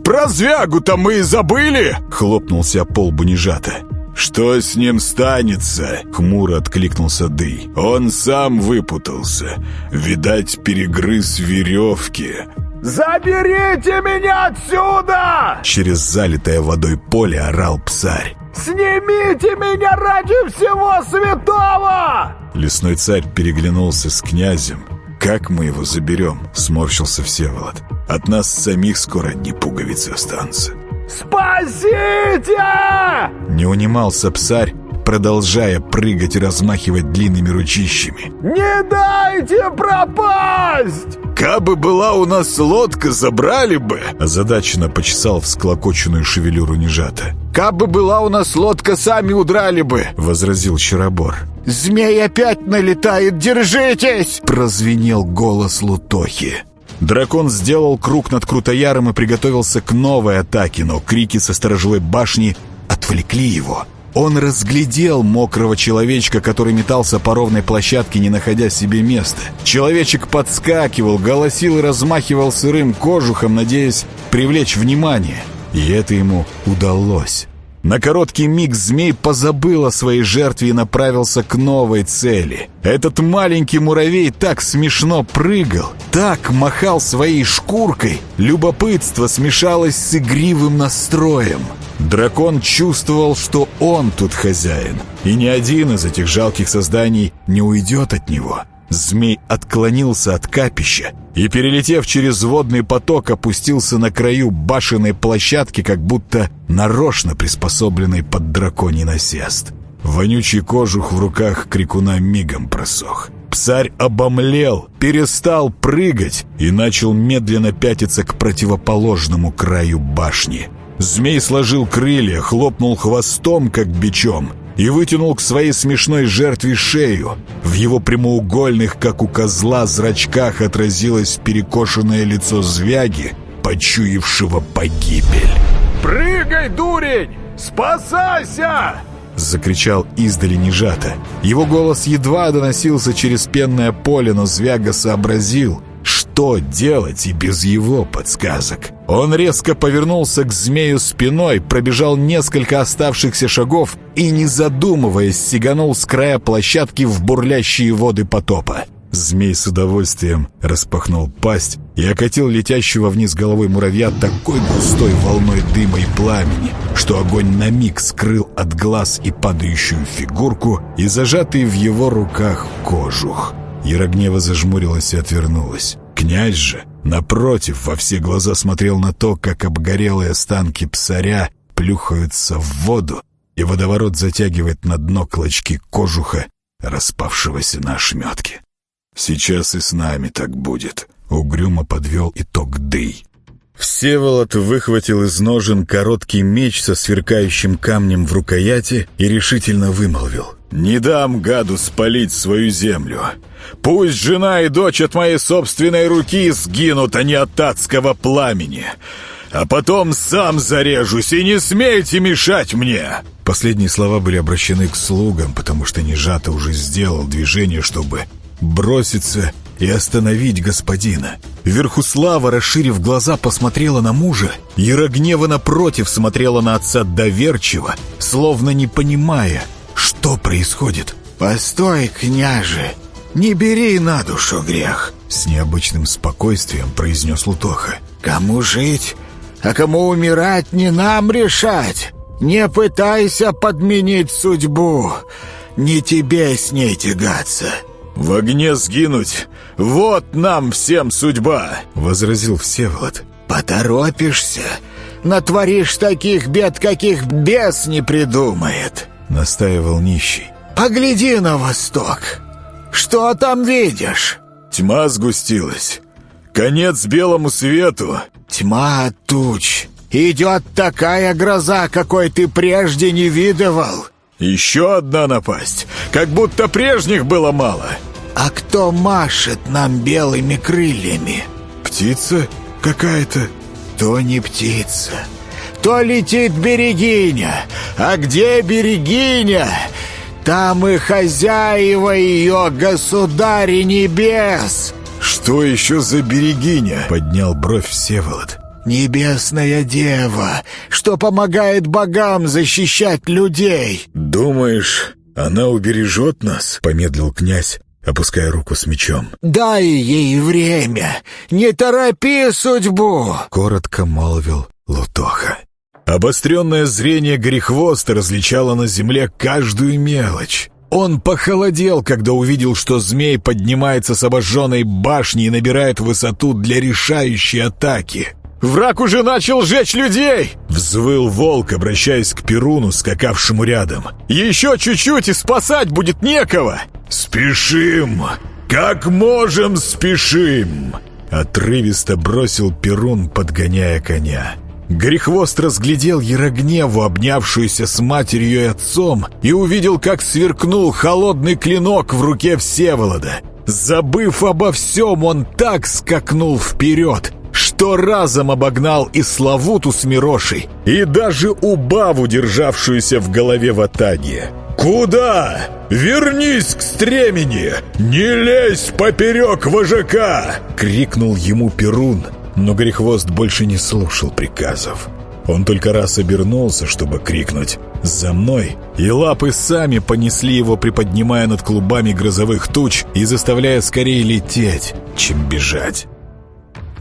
«Про звягу-то мы и забыли!» — хлопнулся пол Бунижата. «Что с ним станется?» — хмуро откликнулся Дый. «Он сам выпутался. Видать, перегрыз веревки». «Заберите меня отсюда!» Через залитое водой поле орал псарь. «Снимите меня ради всего святого!» Лесной царь переглянулся с князем. «Как мы его заберем?» — сморщился Всеволод. «От нас самих скоро одни пуговицы останутся». «Спасите!» Не унимался псарь, продолжая прыгать и размахивать длинными ручищами. «Не дайте пропасть!» «Кабы была у нас лодка, забрали бы!» Озадаченно почесал всклокоченную шевелюру Нежата. «Кабы была у нас лодка, сами удрали бы!» — возразил Щеробор. «Змей опять налетает! Держитесь!» — прозвенел голос Лутохи. Дракон сделал круг над Крутояром и приготовился к новой атаке, но крики со сторожевой башни отвлекли его. Он разглядел мокрого человечка, который метался по ровной площадке, не находя себе места. Человечек подскакивал, голосил и размахивал сырым кожухом, надеясь привлечь внимание. И это ему удалось. На короткий миг змей позабыл о своей жертве и направился к новой цели. Этот маленький муравей так смешно прыгал, так махал своей шкуркой. Любопытство смешалось с игривым настроем. Дракон чувствовал, что он тут хозяин, и ни один из этих жалких созданий не уйдет от него. Змей отклонился от капища и, перелетев через водный поток, опустился на краю башенной площадки, как будто нарочно приспособленной под драконий насест. Вонючий кожух в руках крикуна мигом просох. Псарь обомлел, перестал прыгать и начал медленно пятиться к противоположному краю башни. Змей сложил крылья, хлопнул хвостом, как бичом, и вытянул к своей смешной жертве шею. В его прямоугольных, как у козла, зрачках отразилось перекошенное лицо звяги, почуявшего погибель. «Прыгай, дурень! Спасайся!» Закричал издали Нежата. Его голос едва доносился через пенное поле, но Звяга сообразил, что делать и без его подсказок. Он резко повернулся к змею спиной, пробежал несколько оставшихся шагов и, не задумываясь, сиганул с края площадки в бурлящие воды потопа. Змей с удовольствием распахнул пасть и окатил летящего вниз головой муравья такой густой волной дыма и пламени, что огонь на миг скрыл от глаз и падающую фигурку и зажатый в его руках кожух. Ярогнева зажмурилась и отвернулась. Князь же, напротив, во все глаза смотрел на то, как обгорелые останки псаря плюхаются в воду, и водоворот затягивает на дно клочки кожуха, распавшегося на ошметки. Сейчас и с нами так будет. Угрюмо подвел итог Дый. Всеволод выхватил из ножен короткий меч со сверкающим камнем в рукояти и решительно вымолвил. «Не дам гаду спалить свою землю. Пусть жена и дочь от моей собственной руки сгинут, а не от адского пламени. А потом сам зарежусь, и не смейте мешать мне!» Последние слова были обращены к слугам, потому что Нежата уже сделал движение, чтобы броситься и остановить господина. Верхуслава, расширив глаза, посмотрела на мужа. Ярогнева, напротив, смотрела на отца доверчиво, словно не понимая, что происходит. «Постой, княже, не бери на душу грех», — с необычным спокойствием произнес Лутоха. «Кому жить, а кому умирать, не нам решать. Не пытайся подменить судьбу, не тебе с ней тягаться». «В огне сгинуть! Вот нам всем судьба!» — возразил Всеволод. «Поторопишься, натворишь таких бед, каких бес не придумает!» — настаивал нищий. «Погляди на восток! Что там видишь?» Тьма сгустилась. Конец белому свету. Тьма от туч. Идет такая гроза, какой ты прежде не видывал. Еще одна напасть. Как будто прежних было мало. А кто машет нам белыми крыльями? Птица какая-то? То не птица. То летит берегиня. А где берегиня? Там и хозяева ее, государи небес. Что еще за берегиня? Поднял бровь Всеволод. «Небесная дева, что помогает богам защищать людей!» «Думаешь, она убережет нас?» — помедлил князь, опуская руку с мечом. «Дай ей время! Не торопи судьбу!» — коротко молвил Лутоха. Обостренное зрение Грехвоста различало на земле каждую мелочь. Он похолодел, когда увидел, что змей поднимается с обожженной башни и набирает высоту для решающей атаки. «Враг уже начал жечь людей!» — взвыл волк, обращаясь к Перуну, скакавшему рядом. «Еще чуть-чуть, и спасать будет некого!» «Спешим! Как можем, спешим!» Отрывисто бросил Перун, подгоняя коня. Грехвост разглядел Ярогневу, обнявшуюся с матерью и отцом, и увидел, как сверкнул холодный клинок в руке Всеволода. Забыв обо всем, он так скакнул вперед, что разом обогнал и Славуту с Мирошей, и даже Убаву, державшуюся в голове Ватаги. «Куда? Вернись к стремени! Не лезь поперек вожака!» — крикнул ему Перун, но Грехвост больше не слушал приказов. Он только раз обернулся, чтобы крикнуть «За мной!» И лапы сами понесли его, приподнимая над клубами грозовых туч и заставляя скорее лететь, чем бежать.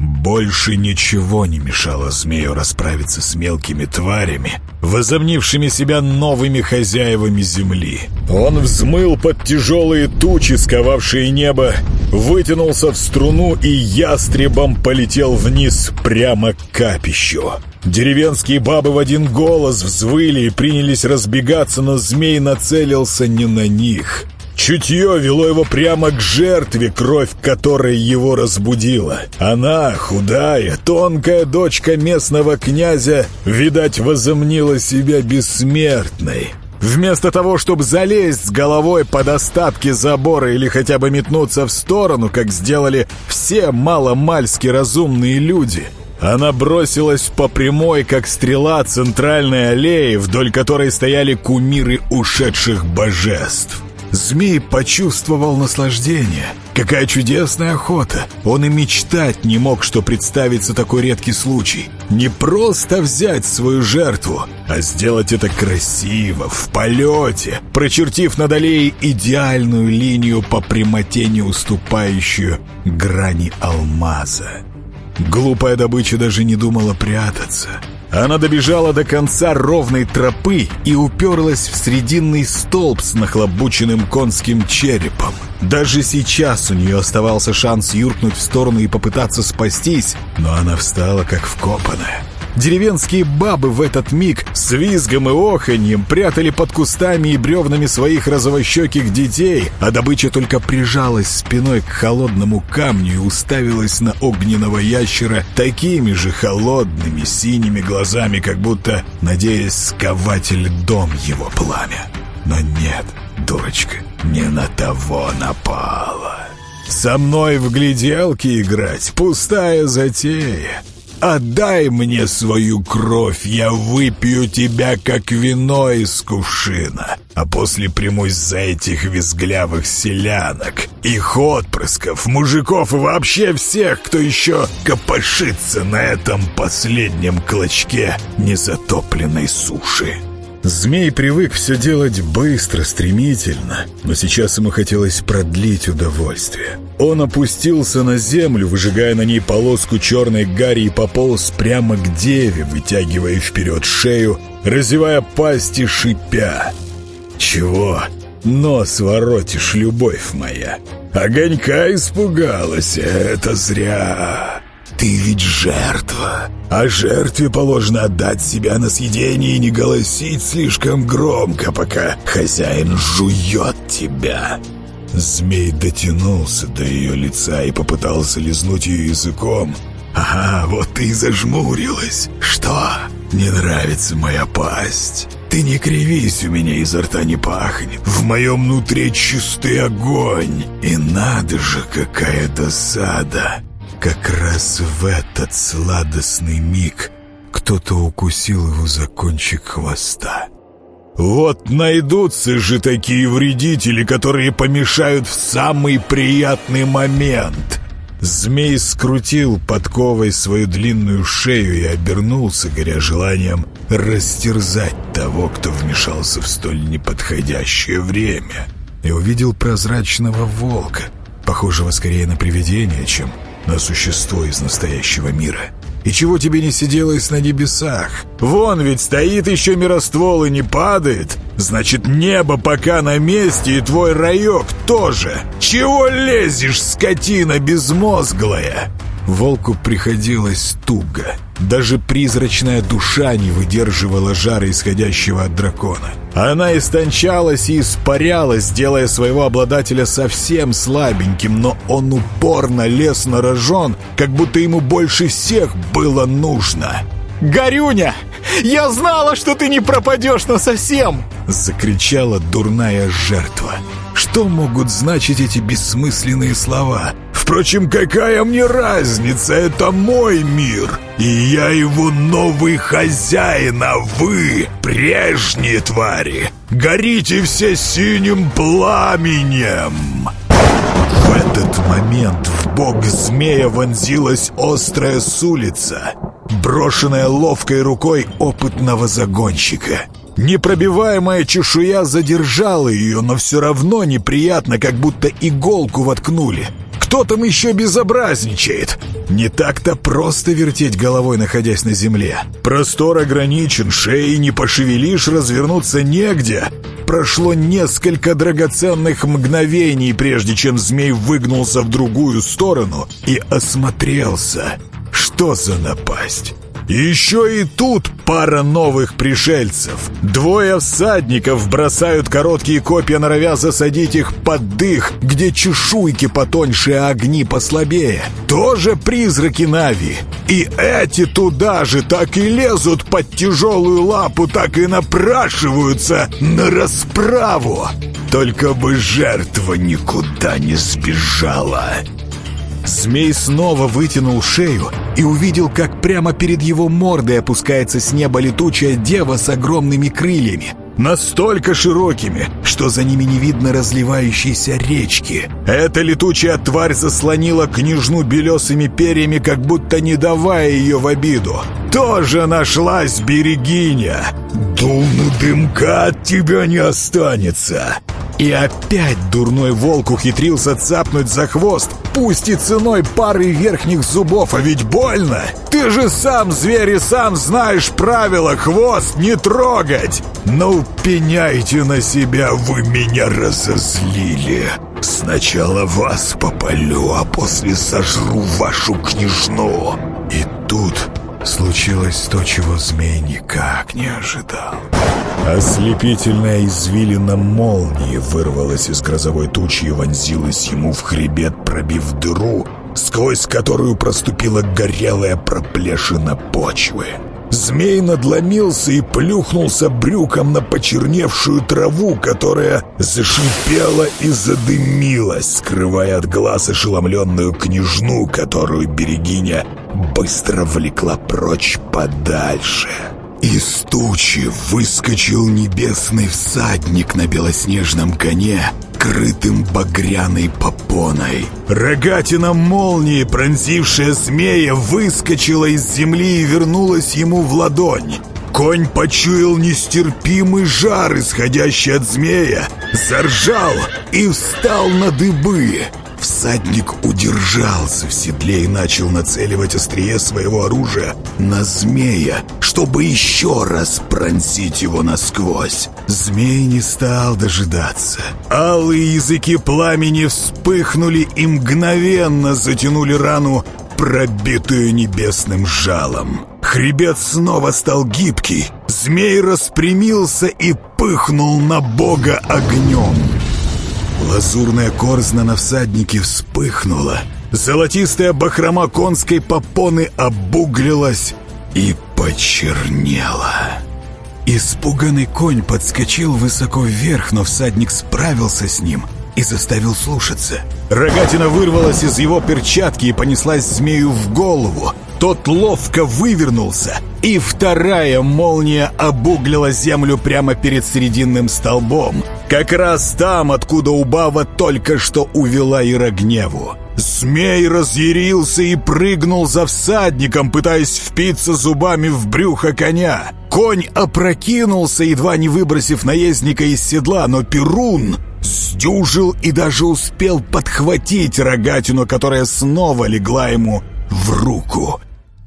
Больше ничего не мешало змею расправиться с мелкими тварями, возомнившими себя новыми хозяевами земли. Он взмыл под тяжелые тучи, сковавшие небо, вытянулся в струну и ястребом полетел вниз прямо к капищу. Деревенские бабы в один голос взвыли и принялись разбегаться, но змей нацелился не на них. Чутье вело его прямо к жертве, кровь которой его разбудила. Она, худая, тонкая дочка местного князя, видать, возомнила себя бессмертной. Вместо того, чтобы залезть с головой под остатки забора или хотя бы метнуться в сторону, как сделали все маломальски разумные люди, она бросилась по прямой, как стрела центральной аллеи, вдоль которой стояли кумиры ушедших божеств. Змей почувствовал наслаждение. Какая чудесная охота! Он и мечтать не мог, что представится такой редкий случай. Не просто взять свою жертву, а сделать это красиво, в полете, прочертив над аллеей идеальную линию по прямоте, не уступающую грани алмаза. Глупая добыча даже не думала прятаться. Она добежала до конца ровной тропы и уперлась в срединный столб с нахлобученным конским черепом. Даже сейчас у нее оставался шанс юркнуть в сторону и попытаться спастись, но она встала как вкопанная. Деревенские бабы в этот миг с визгом и оханьем прятали под кустами и бревнами своих розовощеких детей, а добыча только прижалась спиной к холодному камню и уставилась на огненного ящера такими же холодными синими глазами, как будто надеясь сковать льдом его пламя. Но нет, дурочка, не на того напала. Со мной в гляделки играть — пустая затея. Отдай мне свою кровь, я выпью тебя, как вино из кувшина, а после примусь за этих визглявых селянок, их отпрысков, мужиков и вообще всех, кто еще копошится на этом последнем клочке незатопленной суши». Змей привык все делать быстро, стремительно, но сейчас ему хотелось продлить удовольствие. Он опустился на землю, выжигая на ней полоску черной гари и пополз прямо к деве, вытягивая вперед шею, разевая пасть и шипя. «Чего? Нос воротишь, любовь моя!» Огонька испугалась, это зря. Ты ведь жертва, а жертве положено отдать себя на съедение и не голосить слишком громко, пока хозяин жует тебя. Змей дотянулся до ее лица и попытался лизнуть ее языком. «Ага, вот ты и зажмурилась. Что? Не нравится моя пасть?» Ты не кривись, у меня изо рта не пахнет. В моем нутре чистый огонь. И надо же, какая досада. Как раз в этот сладостный миг кто-то укусил его за кончик хвоста. Вот найдутся же такие вредители, которые помешают в самый приятный момент. Змей скрутил подковой свою длинную шею и обернулся, горя желанием растерзать того, кто вмешался в столь неподходящее время. И увидел прозрачного волка, похожего скорее на привидение, чем на существо из настоящего мира. И чего тебе не сиделось на небесах? Вон ведь стоит еще мироствол и не падает. Значит, небо пока на месте, и твой райок тоже. Чего лезешь, скотина безмозглая?» Волку приходилось туго. Даже призрачная душа не выдерживала жара, исходящего от дракона. Она истончалась и испарялась, делая своего обладателя совсем слабеньким, но он упорно лез на рожон, как будто ему больше всех было нужно. «Горюня, я знала, что ты не пропадешь насовсем!» Закричала дурная жертва. Что могут значить эти бессмысленные слова? Впрочем, какая мне разница? Это мой мир, и я его новый хозяин, а вы, прежние твари, горите все синим пламенем!» В этот момент в бок змея вонзилась острая сулица, брошенная ловкой рукой опытного загонщика — Непробиваемая чешуя задержала ее, но все равно неприятно, как будто иголку воткнули. Кто там еще безобразничает? Не так-то просто вертеть головой, находясь на земле. Простор ограничен, шеи не пошевелишь, развернуться негде. Прошло несколько драгоценных мгновений, прежде чем змей выгнулся в другую сторону и осмотрелся. Что за напасть? Еще и тут пара новых пришельцев. Двое всадников бросают короткие копья, норовя засадить их под дых, где чешуйки потоньше, а огни послабее. Тоже призраки Нави. И эти туда же так и лезут под тяжелую лапу, так и напрашиваются на расправу. Только бы жертва никуда не сбежала. Змей снова вытянул шею и увидел, как прямо перед его мордой опускается с неба летучая дева с огромными крыльями, настолько широкими, что за ними не видно разливающейся речки. Эта летучая тварь заслонила княжну белесыми перьями, как будто не давая ее в обиду. Тоже нашлась берегиня. Дуну дымка от тебя не останется. И опять дурной волк ухитрился цапнуть за хвост, пусть и ценой пары верхних зубов, а ведь больно. Ты же сам зверь и сам знаешь правила, хвост не трогать. Ну, пеняйте на себя, вы меня разозлили. Сначала вас попалю, а после сожру вашу княжну. И тут случилось то, чего змей никак не ожидал. Ослепительная извилина молнии вырвалась из грозовой тучи и вонзилась ему в хребет, пробив дыру, сквозь которую проступила горелая проплешина почвы. Змей надломился и плюхнулся брюком на почерневшую траву, которая зашипела и задымилась, скрывая от глаз ошеломленную княжну, которую Берегиня быстро влекла прочь подальше. Из тучи выскочил небесный всадник на белоснежном коне, крытым багряной попоной. Рогатина молнии, пронзившая змея, выскочила из земли и вернулась ему в ладонь. Конь почуял нестерпимый жар, исходящий от змея, заржал и встал на дыбы. Всадник удержался в седле и начал нацеливать острие своего оружия на змея, чтобы еще раз пронзить его насквозь. Змей не стал дожидаться. Алые языки пламени вспыхнули и мгновенно затянули рану, пробитую небесным жалом. Хребет снова стал гибкий. Змей распрямился и пыхнул на бога огнем. Лазурная корзна на всаднике вспыхнула. Золотистая бахрома конской попоны обуглилась и почернела. Испуганный конь подскочил высоко вверх, но всадник справился с ним и заставил слушаться. Рогатина вырвалась из его перчатки и понеслась змею в голову. Тот ловко вывернулся, и вторая молния обуглила землю прямо перед срединным столбом. Как раз там, откуда Убава только что увела Ирогневу. Змей разъярился и прыгнул за всадником, пытаясь впиться зубами в брюхо коня. Конь опрокинулся, едва не выбросив наездника из седла, но Перун сдюжил и даже успел подхватить рогатину, которая снова легла ему в руку.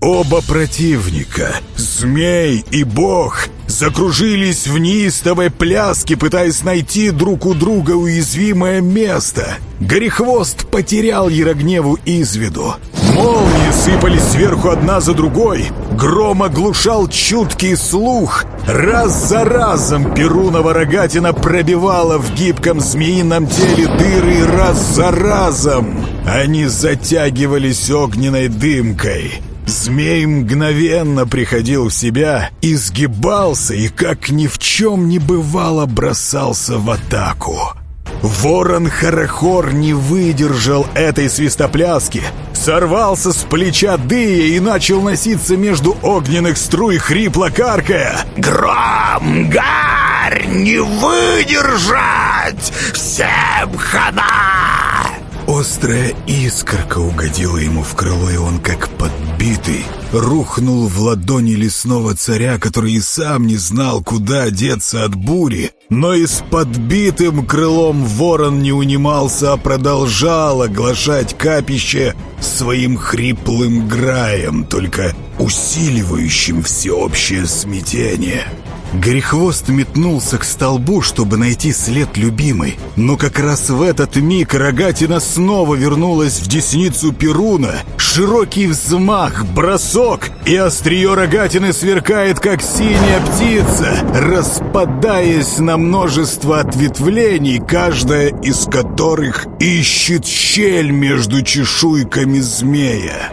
Оба противника, змей и бог, закружились в неистовой пляске, пытаясь найти друг у друга уязвимое место. Горехвост потерял Ярогневу из виду. Молнии сыпались сверху одна за другой. Гром оглушал чуткий слух. Раз за разом Перунова рогатина пробивала в гибком змеином теле дыры, раз за разом они затягивались огненной дымкой. Змей мгновенно приходил в себя, изгибался и, как ни в чем не бывало, бросался в атаку. Ворон Харахор не выдержал этой свистопляски, сорвался с плеча Дыя и начал носиться между огненных струй, хрипло каркая. «Гром! Гарь! Не выдержать! Всем хана!» Острая искорка угодила ему в крыло, и он, как подбитый, рухнул в ладони лесного царя, который и сам не знал, куда деться от бури. Но и с подбитым крылом ворон не унимался, а продолжал оглашать капище своим хриплым граем, только усиливающим всеобщее смятение. Грехвост метнулся к столбу, чтобы найти след любимой. Но как раз в этот миг рогатина снова вернулась в десницу Перуна. Широкий взмах, бросок, и острие рогатины сверкает, как синяя птица, распадаясь на множество ответвлений, каждая из которых ищет щель между чешуйками змея.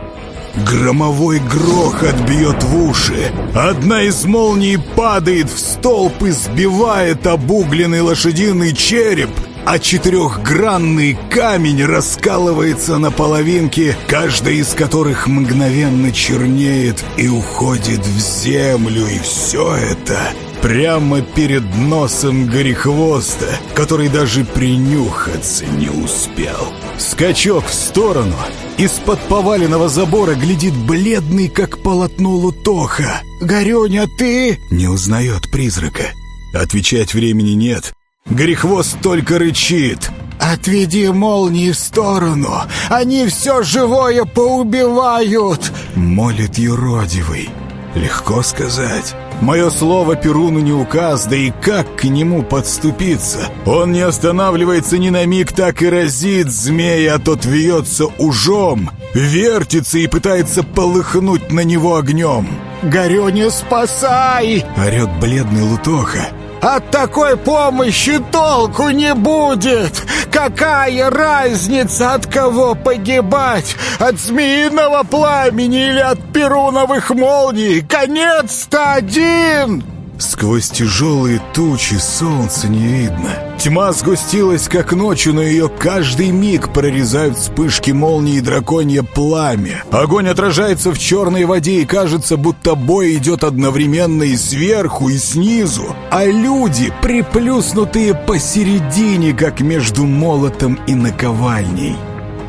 Громовой грохот бьет в уши. Одна из молний падает в столб и сбивает обугленный лошадиный череп, а четырехгранный камень раскалывается на половинки, каждая из которых мгновенно чернеет и уходит в землю, и все это прямо перед носом Горехвоста, который даже принюхаться не успел. Скачок в сторону. Из-под поваленного забора глядит бледный, как полотно Лутоха. «Горюня, ты?» Не узнает призрака. Отвечать времени нет. Горехвост только рычит. «Отведи молнии в сторону! Они все живое поубивают!» Молит юродивый. Легко сказать. Мое слово Перуну не указ, да и как к нему подступиться? Он не останавливается ни на миг, так и разит змея, а тот вьется ужом, вертится и пытается полыхнуть на него огнем. Горюню спасай!» — орет бледный Лутоха. От такой помощи толку не будет! Какая разница, от кого погибать? От змеиного пламени или от перуновых молний? Конец-то один!» Сквозь тяжелые тучи солнца не видно. Тьма сгустилась, как ночью, но ее каждый миг прорезают вспышки молнии и драконье пламя. Огонь отражается в черной воде, и кажется, будто бой идет одновременно и сверху, и снизу. А люди, приплюснутые посередине, как между молотом и наковальней.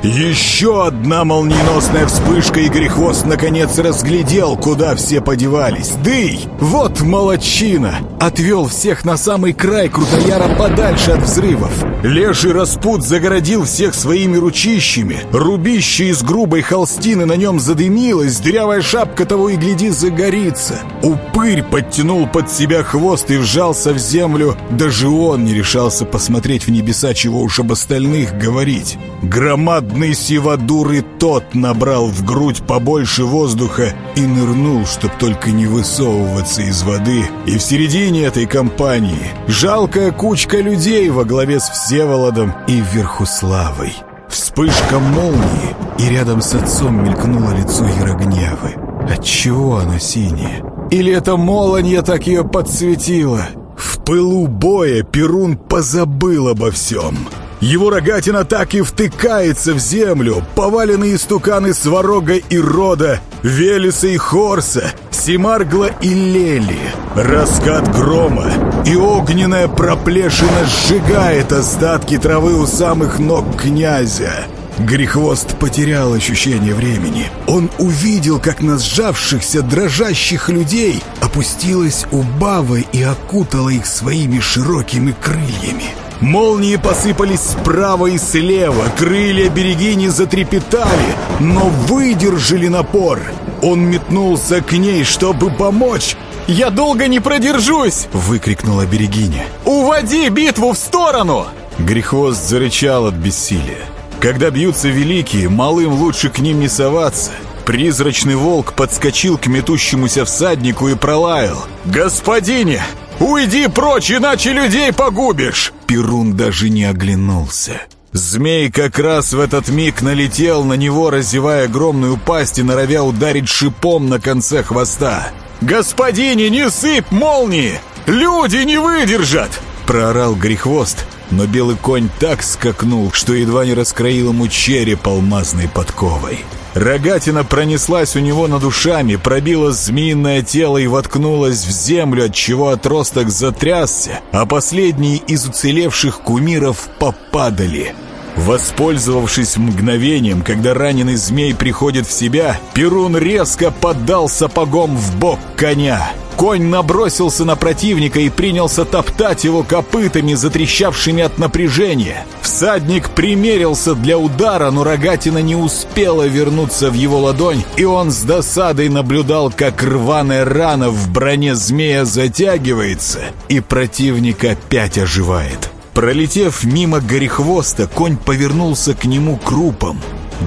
Еще одна молниеносная вспышка, и Грехвост наконец разглядел, куда все подевались. Дый! Вот молочина! Отвел всех на самый край Крутояра подальше от взрывов. Леший распут загородил всех своими ручищами. Рубище из грубой холстины на нем задымилось, дырявая шапка того и гляди загорится. Упырь подтянул под себя хвост и вжался в землю. Даже он не решался посмотреть в небеса, чего уж об остальных говорить. Громадный сивадур и тот набрал в грудь побольше воздуха и нырнул, чтоб только не высовываться из воды. И в середине этой компании жалкая кучка людей во главе с Всеволодом и Верхуславой. Вспышка молнии, и рядом с отцом мелькнуло лицо Ярогневы. Отчего оно синее? Или это молонье так ее подсветило? В пылу боя Перун позабыл обо всем. Его рогатина так и втыкается в землю. Поваленные стуканы Сварога и Рода, Велеса и Хорса, Симаргла и Лели. Раскат грома и огненная проплешина сжигает остатки травы у самых ног князя. Грехвост потерял ощущение времени. Он увидел, как на сжавшихся, дрожащих людей опустилась Убава и окутала их своими широкими крыльями. Молнии посыпались справа и слева, крылья берегини затрепетали, но выдержали напор. Он метнулся к ней, чтобы помочь. «Я долго не продержусь!» — выкрикнула берегиня. «Уводи битву в сторону!» Грехвост зарычал от бессилия. Когда бьются великие, малым лучше к ним не соваться. Призрачный волк подскочил к метущемуся всаднику и пролаял. «Господине, уйди прочь, иначе людей погубишь!» Перун даже не оглянулся. Змей как раз в этот миг налетел на него, разевая огромную пасть и норовя ударить шипом на конце хвоста. «Господине, не сыпь молнии! Люди не выдержат!» Проорал Грехвост, но белый конь так скакнул, что едва не раскроил ему череп алмазной подковой. Рогатина пронеслась у него над ушами, пробила змеиное тело и воткнулась в землю, от чего отросток затрясся, а последние из уцелевших кумиров попадали. Воспользовавшись мгновением, когда раненый змей приходит в себя, Перун резко поддал сапогом в бок коня. Конь набросился на противника и принялся топтать его копытами, затрещавшими от напряжения. Всадник примерился для удара, но рогатина не успела вернуться в его ладонь, и он с досадой наблюдал, как рваная рана в броне змея затягивается, и противник опять оживает. Пролетев мимо горехвоста, конь повернулся к нему крупом.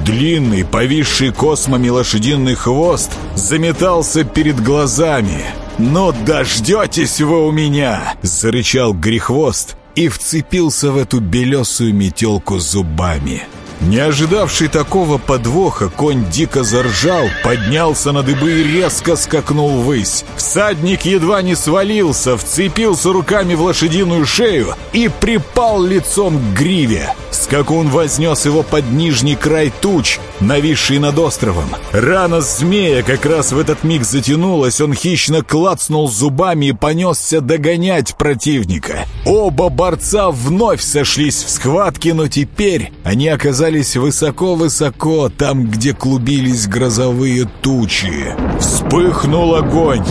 Длинный, повисший космами лошадиный хвост заметался перед глазами. «Ну, дождетесь вы у меня!» — зарычал грехвост и вцепился в эту белесую метелку зубами. Не ожидавший такого подвоха, конь дико заржал, поднялся на дыбы и резко скакнул ввысь. Всадник едва не свалился, вцепился руками в лошадиную шею и припал лицом к гриве. Скакун вознес его под нижний край туч, нависший над островом. Рана змея как раз в этот миг затянулась, он хищно клацнул зубами и понесся догонять противника. Оба борца вновь сошлись в схватке, но теперь они оказались высоко-высоко, там, где клубились грозовые тучи. Вспыхнул огонь.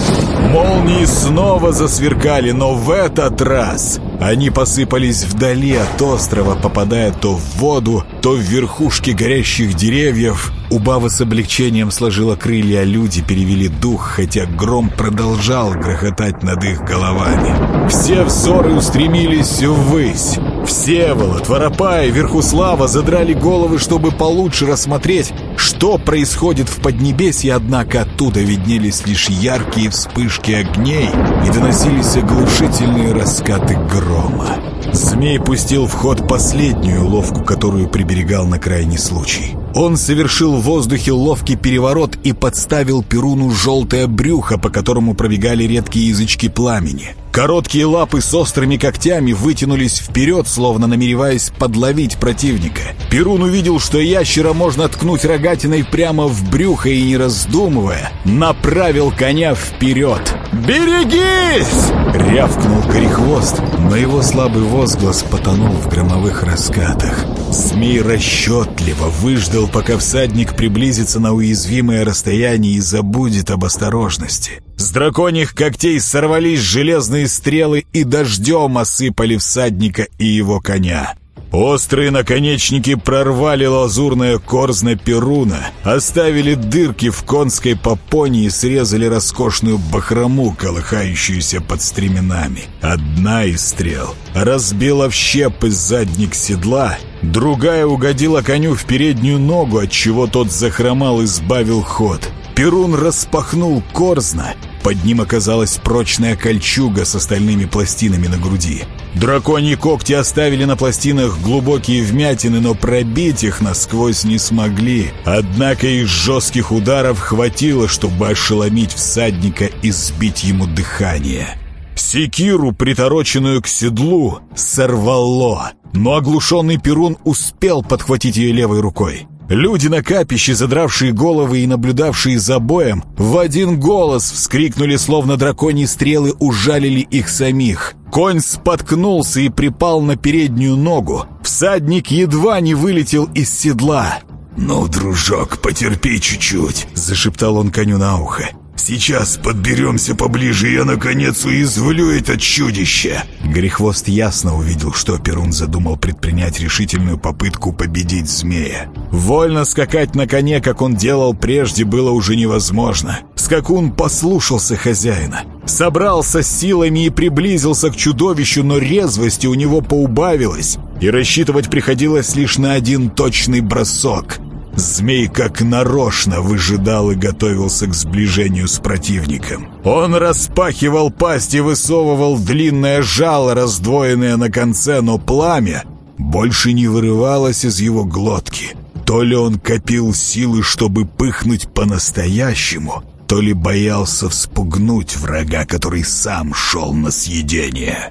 Молнии снова засверкали, но в этот раз они посыпались вдали от острова, попадая то в воду, то в верхушки горящих деревьев. Убава с облегчением сложила крылья, люди перевели дух, хотя гром продолжал грохотать над их головами. Все взоры устремились ввысь. Всеволод, Воропай, Верхуслава задрали головы, чтобы получше рассмотреть, что происходит в Поднебесье, однако оттуда виднелись лишь яркие вспышки огней и доносились оглушительные раскаты грома. Змей пустил в ход последнюю ловку, которую приберегал на крайний случай. Он совершил в воздухе ловкий переворот и подставил Перуну желтое брюхо, по которому пробегали редкие язычки пламени. Короткие лапы с острыми когтями вытянулись вперед, словно намереваясь подловить противника. Перун увидел, что ящера можно ткнуть рогатиной прямо в брюхо и, не раздумывая, направил коня вперед. «Берегись!» — рявкнул Корехвост, но его слабый возглас потонул в громовых раскатах. Змей расчетливо выждал, пока всадник приблизится на уязвимое расстояние и забудет об осторожности. С драконьих когтей сорвались железные стрелы и дождем осыпали всадника и его коня. Острые наконечники прорвали лазурное корзно Перуна, оставили дырки в конской попоне и срезали роскошную бахрому, колыхающуюся под стременами. Одна из стрел разбила в щепы задник седла, другая угодила коню в переднюю ногу, отчего тот захромал и сбавил ход. Перун распахнул корзно, под ним оказалась прочная кольчуга с остальными пластинами на груди. Драконьи когти оставили на пластинах глубокие вмятины, но пробить их насквозь не смогли. Однако их жестких ударов хватило, чтобы ошеломить всадника и сбить ему дыхание. Секиру, притороченную к седлу, сорвало, но оглушенный Перун успел подхватить ее левой рукой. Люди на капище, задравшие головы и наблюдавшие за боем, в один голос вскрикнули, словно драконьи стрелы ужалили их самих. Конь споткнулся и припал на переднюю ногу. Всадник едва не вылетел из седла. «Ну, дружок, потерпи чуть-чуть», — зашептал он коню на ухо. Сейчас подберемся поближе, и я, наконец, уязвлю это чудище!» Грехвост ясно увидел, что Перун задумал предпринять решительную попытку победить змея. Вольно скакать на коне, как он делал прежде, было уже невозможно. Скакун послушался хозяина. Собрался с силами и приблизился к чудовищу, но резвости у него поубавилось, и рассчитывать приходилось лишь на один точный бросок — Змей как нарочно выжидал и готовился к сближению с противником. Он распахивал пасть и высовывал длинное жало, раздвоенное на конце, но пламя больше не вырывалось из его глотки. То ли он копил силы, чтобы пыхнуть по-настоящему, то ли боялся вспугнуть врага, который сам шел на съедение.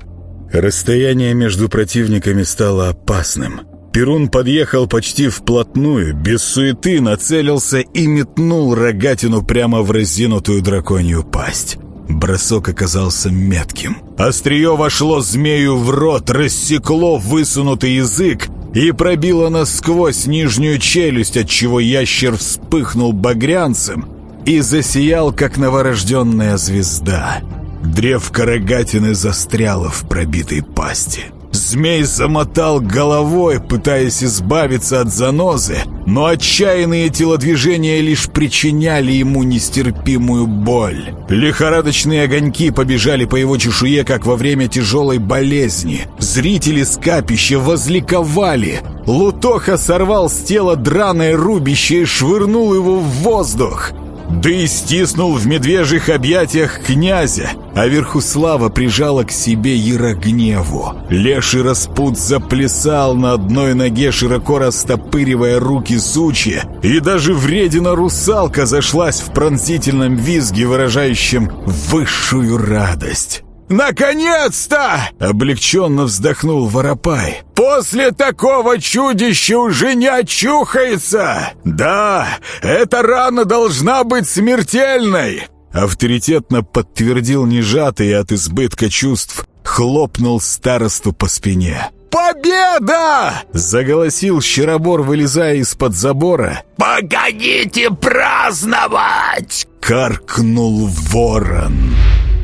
Расстояние между противниками стало опасным — Перун подъехал почти вплотную, без суеты нацелился и метнул рогатину прямо в разинутую драконью пасть. Бросок оказался метким. Острие вошло змею в рот, рассекло высунутый язык и пробило насквозь нижнюю челюсть, отчего ящер вспыхнул багрянцем и засиял, как новорожденная звезда. Древко рогатины застряло в пробитой пасти. Змей замотал головой, пытаясь избавиться от занозы, но отчаянные телодвижения лишь причиняли ему нестерпимую боль. Лихорадочные огоньки побежали по его чешуе, как во время тяжелой болезни. Зрители с капища возликовали. Лутоха сорвал с тела драное рубище и швырнул его в воздух. Да и стиснул в медвежьих объятиях князя, а Верхуслава прижала к себе Ярогневу. Леший распут заплясал на одной ноге, широко растопыривая руки сучья, и даже вредина русалка зашлась в пронзительном визге, выражающем высшую радость. «Наконец-то!» — облегченно вздохнул Воропай. «После такого чудища уже не очухается! Да, эта рана должна быть смертельной!» Авторитетно подтвердил нежатый от избытка чувств, хлопнул старосту по спине. «Победа!» — заголосил Щеробор, вылезая из-под забора. «Погодите праздновать!» — каркнул ворон.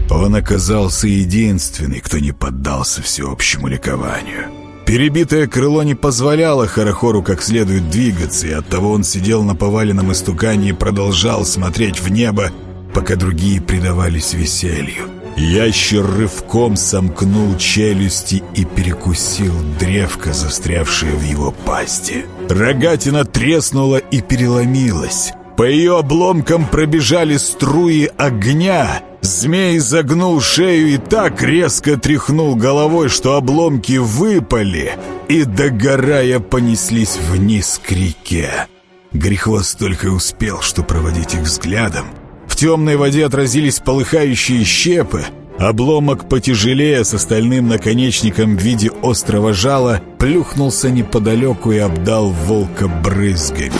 Он оказался единственный, кто не поддался всеобщему ликованию. Перебитое крыло не позволяло Харахору как следует двигаться, и оттого он сидел на поваленном истукане и продолжал смотреть в небо, пока другие предавались веселью. Ящер рывком сомкнул челюсти и перекусил древко, застрявшее в его пасти. Рогатина треснула и переломилась. По ее обломкам пробежали струи огня. Змей загнул шею и так резко тряхнул головой, что обломки выпали и, догорая, понеслись вниз к реке. Грехвост только успел, что проводить их взглядом. В темной воде отразились полыхающие щепы, Обломок потяжелее с остальным наконечником в виде острого жала плюхнулся неподалеку и обдал волка брызгами.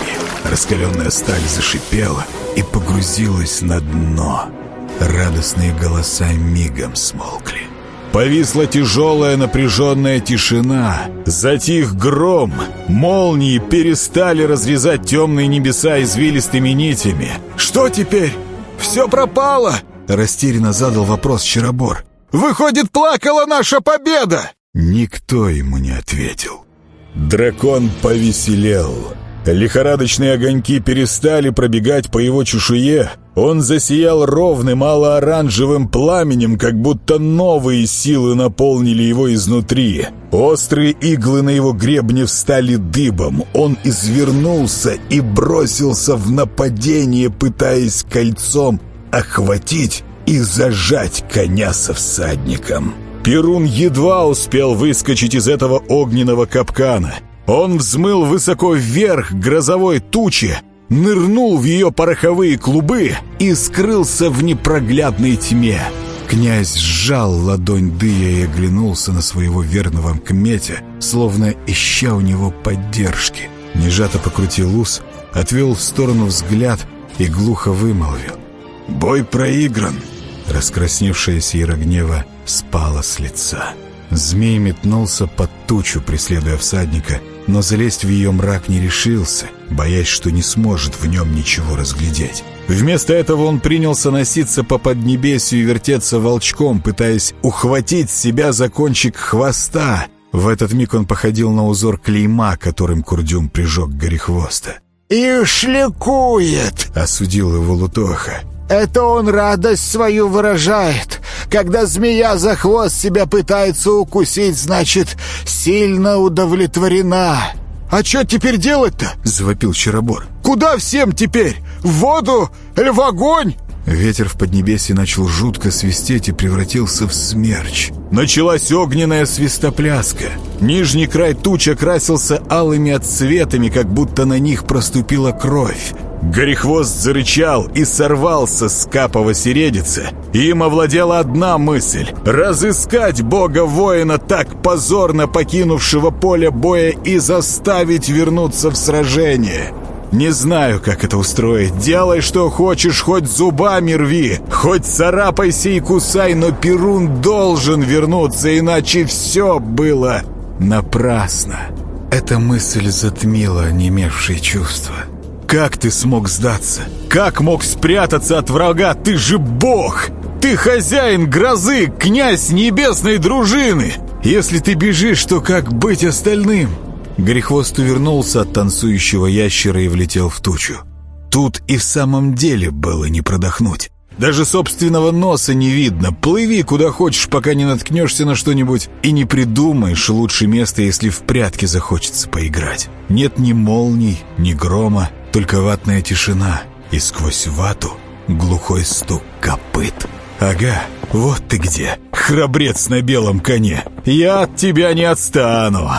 Раскаленная сталь зашипела и погрузилась на дно. Радостные голоса мигом смолкли. Повисла тяжелая напряженная тишина. Затих гром. Молнии перестали разрезать темные небеса извилистыми нитями. «Что теперь? Все пропало!» Растерянно задал вопрос Чаробор. «Выходит, плакала наша победа!» Никто ему не ответил. Дракон повеселел. Лихорадочные огоньки перестали пробегать по его чешуе. Он засиял ровным ало-оранжевым пламенем, как будто новые силы наполнили его изнутри. Острые иглы на его гребне встали дыбом. Он извернулся и бросился в нападение, пытаясь кольцом охватить и зажать коня со всадником. Перун едва успел выскочить из этого огненного капкана. Он взмыл высоко вверх грозовой тучи, нырнул в ее пороховые клубы и скрылся в непроглядной тьме. Князь сжал ладонь Дыя и оглянулся на своего верного кмете, словно ища у него поддержки. Нежато покрутил ус, отвел в сторону взгляд и глухо вымолвил. «Бой проигран!» Раскрасневшаяся Ярогнева спала с лица. Змей метнулся под тучу, преследуя всадника, но залезть в ее мрак не решился, боясь, что не сможет в нем ничего разглядеть. Вместо этого он принялся носиться по поднебесью и вертеться волчком, пытаясь ухватить себя за кончик хвоста. В этот миг он походил на узор клейма, которым Курдюм прижег горехвоста. «И шликует!» — осудил его Лутоха. Это он радость свою выражает. Когда змея за хвост себя пытается укусить, значит, сильно удовлетворена. «А что теперь делать-то?» — завопил Чаробор. «Куда всем теперь? В воду или в огонь?» Ветер в Поднебесье начал жутко свистеть и превратился в смерч. Началась огненная свистопляска. Нижний край туч окрасился алыми отцветами, как будто на них проступила кровь. Горехвост зарычал и сорвался с капова середицы. Им овладела одна мысль — разыскать бога-воина, так позорно покинувшего поле боя, и заставить вернуться в сражение. Не знаю, как это устроить. Делай, что хочешь, хоть зубами рви, хоть царапайся и кусай, но Перун должен вернуться, иначе все было напрасно. Эта мысль затмила немевшие чувства. Как ты смог сдаться? Как мог спрятаться от врага? Ты же бог! Ты хозяин грозы, князь небесной дружины! Если ты бежишь, то как быть остальным?» Грехвост увернулся от танцующего ящера и влетел в тучу. Тут и в самом деле было не продохнуть. Даже собственного носа не видно. Плыви куда хочешь, пока не наткнешься на что-нибудь. И не придумаешь лучше места, если в прятки захочется поиграть. Нет ни молний, ни грома. Только ватная тишина и сквозь вату глухой стук копыт. «Ага, вот ты где, храбрец на белом коне! Я от тебя не отстану!»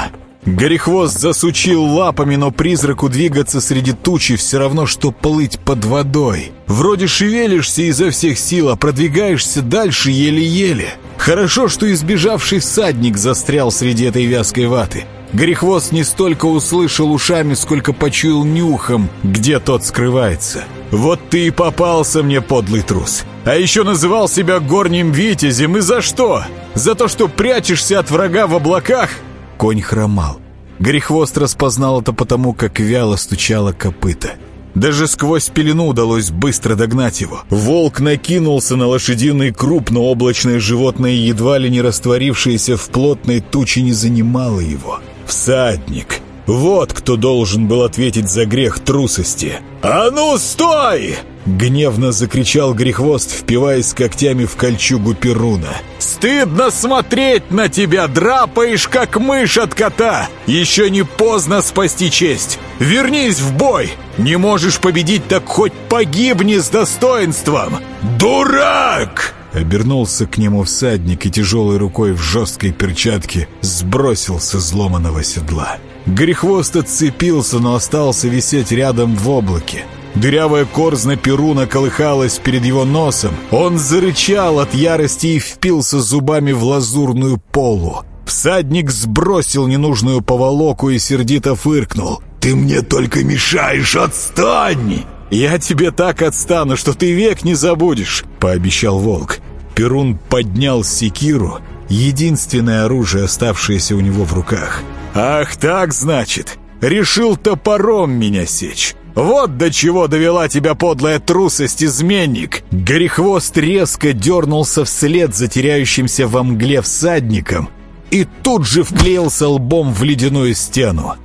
Горехвост засучил лапами, но призраку двигаться среди тучи все равно, что плыть под водой. Вроде шевелишься изо всех сил, а продвигаешься дальше еле-еле. Хорошо, что избежавший всадник застрял среди этой вязкой ваты. Горехвост не столько услышал ушами, сколько почуял нюхом, где тот скрывается. «Вот ты и попался мне, подлый трус! А еще называл себя горним витязем, и за что? За то, что прячешься от врага в облаках?» Конь хромал. Горехвост распознал это потому, как вяло стучало копыта. Даже сквозь пелену удалось быстро догнать его. Волк накинулся на лошадиный круп, но облачное животное, едва ли не растворившееся в плотной туче, не занимало его. Всадник. Вот кто должен был ответить за грех трусости. «А ну, стой!» Гневно закричал Грехвост, впиваясь когтями в кольчугу Перуна. «Стыдно смотреть на тебя! Драпаешь, как мышь от кота! Еще не поздно спасти честь! Вернись в бой! Не можешь победить, так хоть погибни с достоинством! Дурак!» Обернулся к нему всадник и тяжелой рукой в жесткой перчатке сбросил с изломанного седла. Грехвост отцепился, но остался висеть рядом в облаке. Дырявая корзна Перуна колыхалась перед его носом. Он зарычал от ярости и впился зубами в лазурную полу. Всадник сбросил ненужную поволоку и сердито фыркнул. «Ты мне только мешаешь, отстань!» «Я тебе так отстану, что ты век не забудешь», — пообещал волк. Перун поднял секиру, единственное оружие, оставшееся у него в руках. «Ах так, значит! Решил топором меня сечь! Вот до чего довела тебя подлая трусость, изменник!» Горехвост резко дернулся вслед за теряющимся во мгле всадником и тут же вклеился лбом в ледяную стену.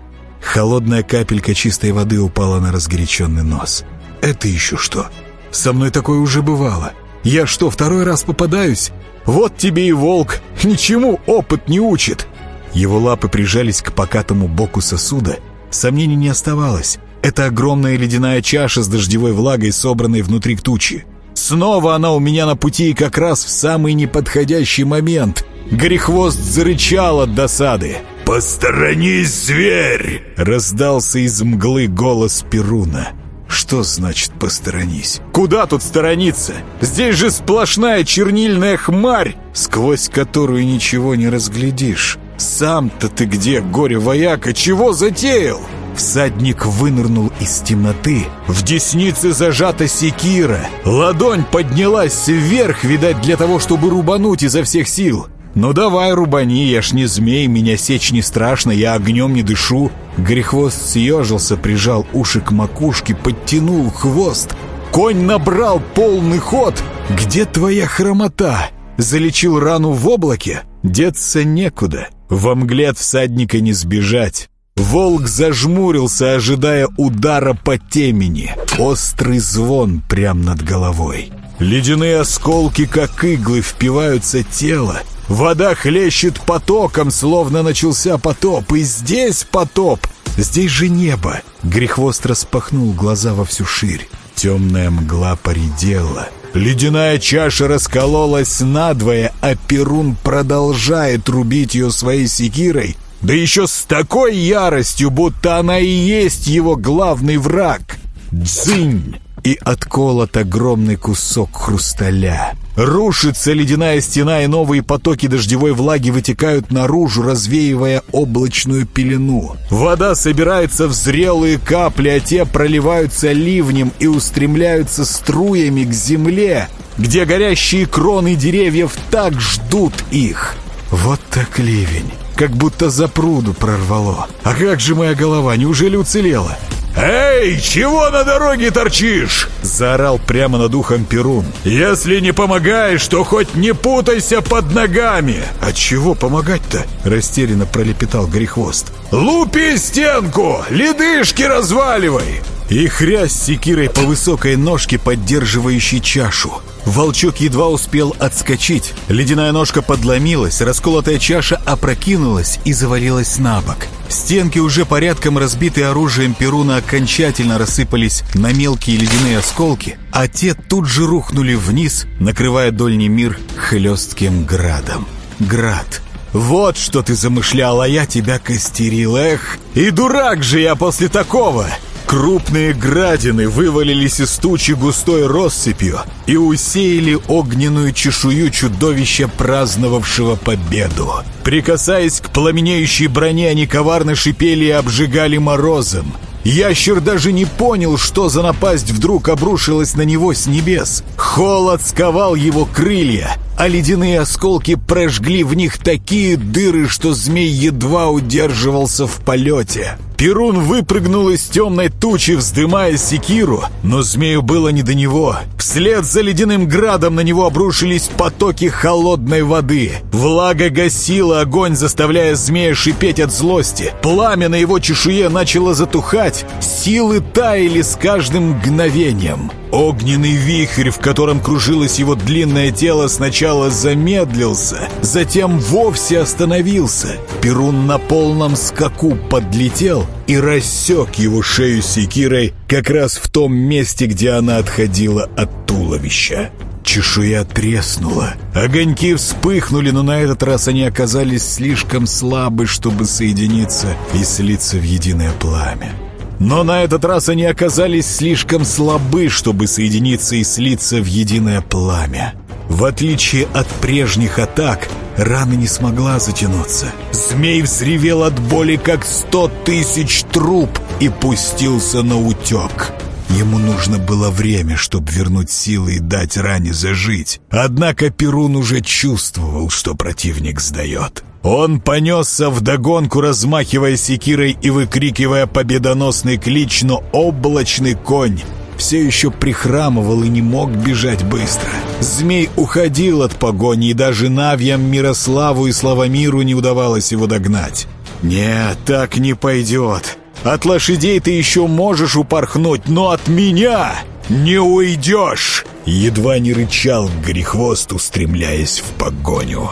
Холодная капелька чистой воды упала на разгоряченный нос. «Это еще что? Со мной такое уже бывало. Я что, второй раз попадаюсь? Вот тебе и волк! Ничему опыт не учит!» Его лапы прижались к покатому боку сосуда. Сомнений не оставалось. Это огромная ледяная чаша с дождевой влагой, собранной внутри тучи. Снова она у меня на пути и как раз в самый неподходящий момент. Горехвост зарычал от досады. «Посторонись, зверь!» Раздался из мглы голос Перуна. Что значит «посторонись»? Куда тут сторониться? Здесь же сплошная чернильная хмарь, сквозь которую ничего не разглядишь. Сам-то ты где, горе-вояка, чего затеял? Всадник вынырнул из темноты. В деснице зажата секира. Ладонь поднялась вверх, видать, для того, чтобы рубануть изо всех сил. «Ну давай, рубани, я ж не змей, меня сечь не страшно, я огнем не дышу». Грехвост съежился, прижал уши к макушке, подтянул хвост. Конь набрал полный ход. «Где твоя хромота?» Залечил рану в облаке? Деться некуда. Во мгле от всадника не сбежать. Волк зажмурился, ожидая удара по темени. Острый звон прямо над головой. Ледяные осколки, как иглы, впиваются тело. Вода хлещет потоком, словно начался потоп. И здесь потоп. Здесь же небо. Грехвост распахнул глаза во всю ширь. Темная мгла поредела. Ледяная чаша раскололась надвое, а Перун продолжает рубить ее своей секирой, да еще с такой яростью, будто она и есть его главный враг. Дзынь! И отколот огромный кусок хрусталя. Рушится ледяная стена, и новые потоки дождевой влаги вытекают наружу, развеивая облачную пелену. Вода собирается в зрелые капли, а те проливаются ливнем и устремляются струями к земле, где горящие кроны деревьев так ждут их. Вот так ливень как будто за пруду прорвало. А как же моя голова, неужели уцелела? «Эй, чего на дороге торчишь?» Заорал прямо над ухом Перун. «Если не помогаешь, то хоть не путайся под ногами!» «А чего помогать-то?» Растерянно пролепетал Грехвост. «Лупи стенку! Ледышки разваливай!» И хрясь секирой по высокой ножке, поддерживающей чашу. Волчок едва успел отскочить. Ледяная ножка подломилась, расколотая чаша опрокинулась и завалилась на бок. Стенки, уже порядком разбитые оружием Перуна, окончательно рассыпались на мелкие ледяные осколки, а те тут же рухнули вниз, накрывая дольний мир хлестким градом. Град. Вот что ты замышлял, а я тебя костерил, эх! И дурак же я после такого! Крупные градины вывалились из тучи густой россыпью и усеяли огненную чешую чудовища, праздновавшего победу. Прикасаясь к пламенеющей броне, они коварно шипели и обжигали морозом. Ящер даже не понял, что за напасть вдруг обрушилась на него с небес. Холод сковал его крылья, а ледяные осколки прожгли в них такие дыры, что змей едва удерживался в полете. Перун выпрыгнул из темной тучи, вздымая секиру, но змею было не до него. Вслед за ледяным градом на него обрушились потоки холодной воды. Влага гасила огонь, заставляя змея шипеть от злости. Пламя на его чешуе начало затухать, силы таяли с каждым мгновением. Огненный вихрь, в котором кружилось его длинное тело, сначала замедлился, затем вовсе остановился. Перун на полном скаку подлетел и рассек его шею секирой как раз в том месте, где она отходила от туловища. Чешуя треснула. Огоньки вспыхнули, но на этот раз они оказались слишком слабы, чтобы соединиться и слиться в единое пламя. Но на этот раз они оказались слишком слабы, чтобы соединиться и слиться в единое пламя. В отличие от прежних атак, рана не смогла затянуться. Змей взревел от боли, как сто тысяч труп, и пустился на утек. Ему нужно было время, чтобы вернуть силы и дать ране зажить. Однако Перун уже чувствовал, что противник сдает. Он понесся вдогонку, размахивая секирой и выкрикивая победоносный клич, но облачный конь все еще прихрамывал и не мог бежать быстро. Змей уходил от погони, и даже Навьям, Мирославу и Славомиру не удавалось его догнать. «Нет, так не пойдет. От лошадей ты еще можешь упорхнуть, но от меня не уйдешь!» Едва не рычал грехвост, устремляясь в погоню.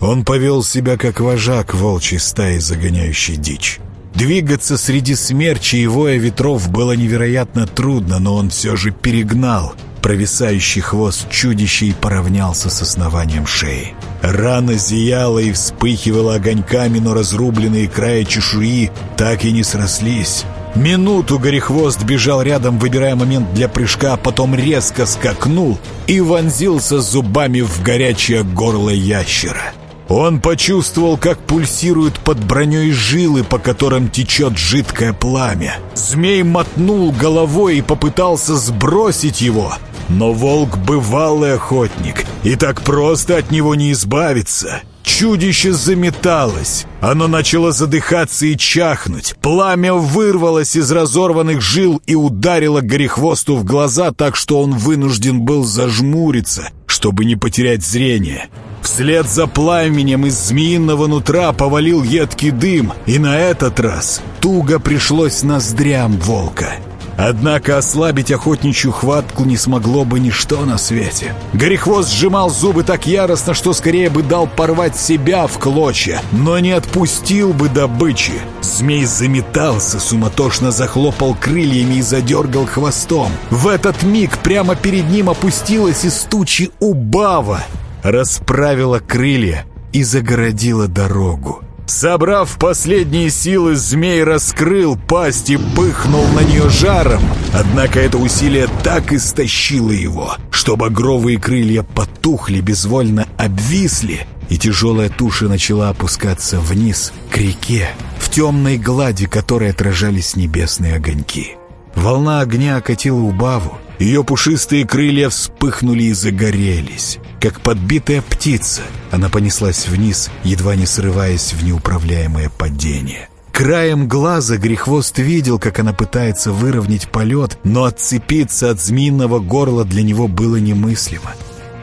Он повел себя как вожак волчьей стаи, загоняющей дичь. Двигаться среди смерчи и воя ветров было невероятно трудно, но он все же перегнал провисающий хвост чудища и поравнялся с основанием шеи. Рана зияла и вспыхивала огоньками, но разрубленные края чешуи так и не срослись. Минуту Горехвост бежал рядом, выбирая момент для прыжка, а потом резко скакнул и вонзился зубами в горячее горло ящера. Он почувствовал, как пульсируют под броней жилы, по которым течет жидкое пламя. Змей мотнул головой и попытался сбросить его. Но волк — бывалый охотник, и так просто от него не избавиться. Чудище заметалось. Оно начало задыхаться и чахнуть. Пламя вырвалось из разорванных жил и ударило Горехвосту в глаза так, что он вынужден был зажмуриться, чтобы не потерять зрение. Вслед за пламенем из змеиного нутра повалил едкий дым, и на этот раз туго пришлось ноздрям волка. Однако ослабить охотничью хватку не смогло бы ничто на свете. Горехвост сжимал зубы так яростно, что скорее бы дал порвать себя в клочья, но не отпустил бы добычи. Змей заметался, суматошно захлопал крыльями и задергал хвостом. В этот миг прямо перед ним опустилась из тучи убава, расправила крылья и загородила дорогу. Собрав последние силы, змей раскрыл пасть и пыхнул на нее жаром. Однако это усилие так истощило его, что багровые крылья потухли, безвольно обвисли, и тяжелая туша начала опускаться вниз, к реке, в темной глади, которой отражались небесные огоньки. Волна огня окатила убаву, ее пушистые крылья вспыхнули и загорелись. Как подбитая птица, она понеслась вниз, едва не срываясь в неуправляемое падение. Краем глаза Грехвост видел, как она пытается выровнять полет, но отцепиться от змеиного горла для него было немыслимо.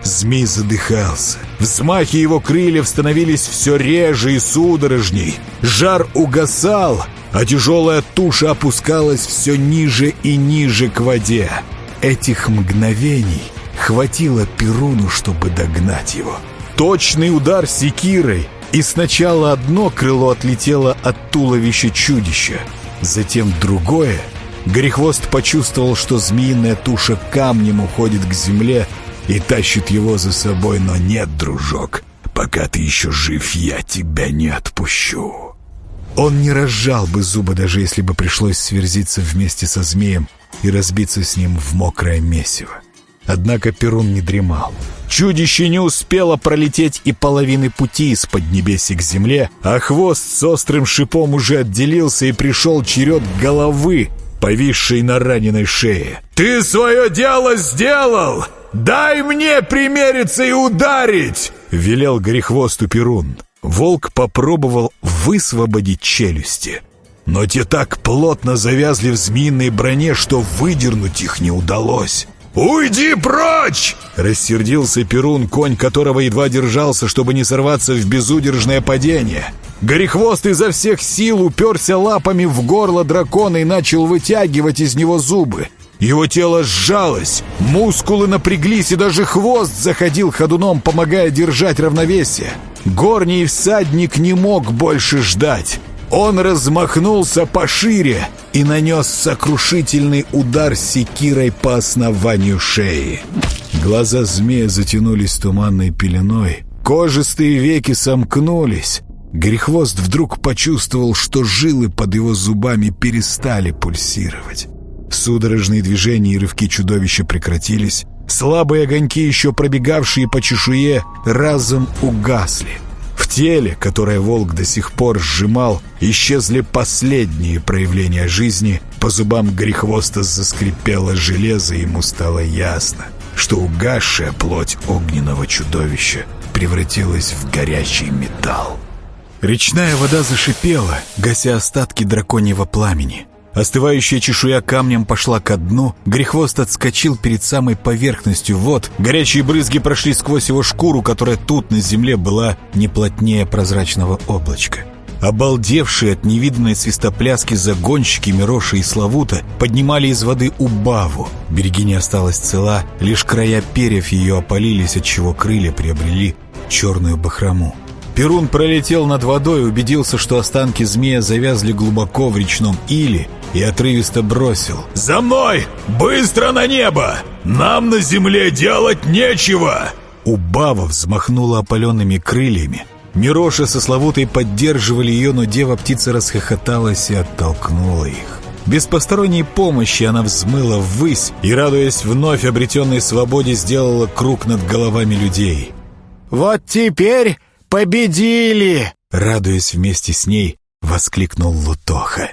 Змей задыхался. Взмахи его крыльев становились все реже и судорожней. Жар угасал, а тяжелая туша опускалась все ниже и ниже к воде. Этих мгновений Хватило Перуну, чтобы догнать его. Точный удар секирой, и сначала одно крыло отлетело от туловища чудища, затем другое. Горехвост почувствовал, что змеиная туша камнем уходит к земле и тащит его за собой, но нет, дружок, пока ты еще жив, я тебя не отпущу. Он не разжал бы зубы, даже если бы пришлось сверзиться вместе со змеем и разбиться с ним в мокрое месиво. Однако Перун не дремал. Чудище не успело пролететь и половины пути из-под небеси к земле, а хвост с острым шипом уже отделился и пришел черед головы, повисшей на раненой шее. «Ты свое дело сделал! Дай мне примериться и ударить!» — велел Горехвосту Перун. Волк попробовал высвободить челюсти. Но те так плотно завязли в змеиной броне, что выдернуть их не удалось. «Уйди прочь!» Рассердился Перун, конь которого едва держался, чтобы не сорваться в безудержное падение. Горехвост изо всех сил уперся лапами в горло дракона и начал вытягивать из него зубы. Его тело сжалось, мускулы напряглись, и даже хвост заходил ходуном, помогая держать равновесие. Горний всадник не мог больше ждать. Он размахнулся пошире и нанес сокрушительный удар секирой по основанию шеи. Глаза змея затянулись туманной пеленой, кожистые веки сомкнулись. Грехвост вдруг почувствовал, что жилы под его зубами перестали пульсировать. Судорожные движения и рывки чудовища прекратились. Слабые огоньки, еще пробегавшие по чешуе, разом угасли. Теле, которое волк до сих пор сжимал, исчезли последние проявления жизни. По зубам грехвоста заскрипело железо, и ему стало ясно, что угасшая плоть огненного чудовища превратилась в горячий металл. Речная вода зашипела, гася остатки драконьего пламени. Остывающая чешуя камнем пошла ко дну, грехвост отскочил перед самой поверхностью вод, горячие брызги прошли сквозь его шкуру, которая тут на земле была не плотнее прозрачного облачка. Обалдевшие от невиданной свистопляски загонщики Мироши и Славута поднимали из воды убаву. Берегиня осталась цела, лишь края перьев ее опалились, отчего крылья приобрели черную бахрому. Перун пролетел над водой, убедился, что останки змея завязли глубоко в речном иле и отрывисто бросил. «За мной! Быстро на небо! Нам на земле делать нечего!» Убава взмахнула опаленными крыльями. Мироша со Славутой поддерживали ее, но дева-птица расхохоталась и оттолкнула их. Без посторонней помощи она взмыла ввысь и, радуясь вновь обретенной свободе, сделала круг над головами людей. «Вот теперь победили!» Радуясь вместе с ней, воскликнул Лутоха.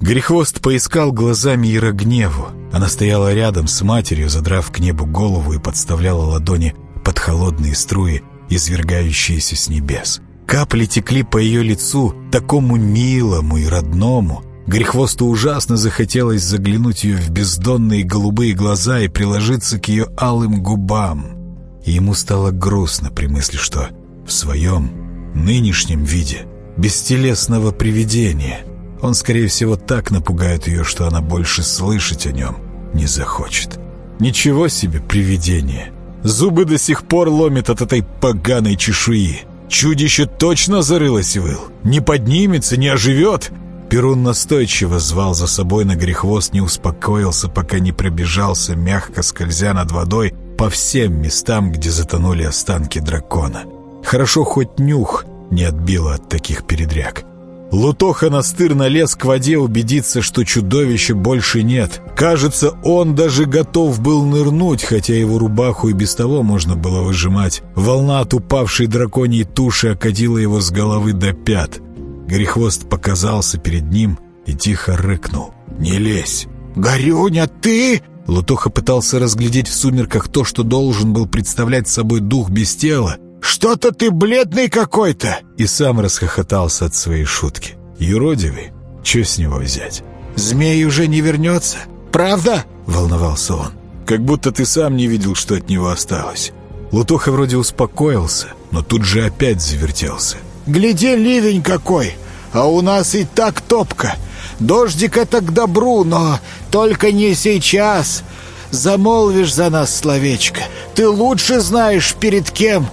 Грехвост поискал глазами Ярогневу. Она стояла рядом с матерью, задрав к небу голову и подставляла ладони под холодные струи, извергающиеся с небес. Капли текли по ее лицу, такому милому и родному. Грехвосту ужасно захотелось заглянуть ее в бездонные голубые глаза и приложиться к ее алым губам. И ему стало грустно при мысли, что в своем нынешнем виде бестелесного привидения — он, скорее всего, так напугает ее, что она больше слышать о нем не захочет. Ничего себе привидение. Зубы до сих пор ломит от этой поганой чешуи. Чудище точно зарылось в ил. Не поднимется, не оживет. Перун настойчиво звал за собой на грехвост, не успокоился, пока не пробежался, мягко скользя над водой по всем местам, где затонули останки дракона. Хорошо хоть нюх не отбило от таких передряг. Лутоха настырно лез к воде убедиться, что чудовища больше нет. Кажется, он даже готов был нырнуть, хотя его рубаху и без того можно было выжимать. Волна от упавшей драконьей туши окатила его с головы до пят. Грехвост показался перед ним и тихо рыкнул. «Не лезь!» «Горюня, ты?» Лутоха пытался разглядеть в сумерках то, что должен был представлять собой дух без тела, что-то ты бледный какой-то!» И сам расхохотался от своей шутки. «Юродивый? Че с него взять?» «Змей уже не вернется? Правда?» — волновался он. «Как будто ты сам не видел, что от него осталось». Лутоха вроде успокоился, но тут же опять завертелся. «Гляди, ливень какой! А у нас и так топка! Дождик это к добру, но только не сейчас! Замолвишь за нас словечко! Ты лучше знаешь, перед кем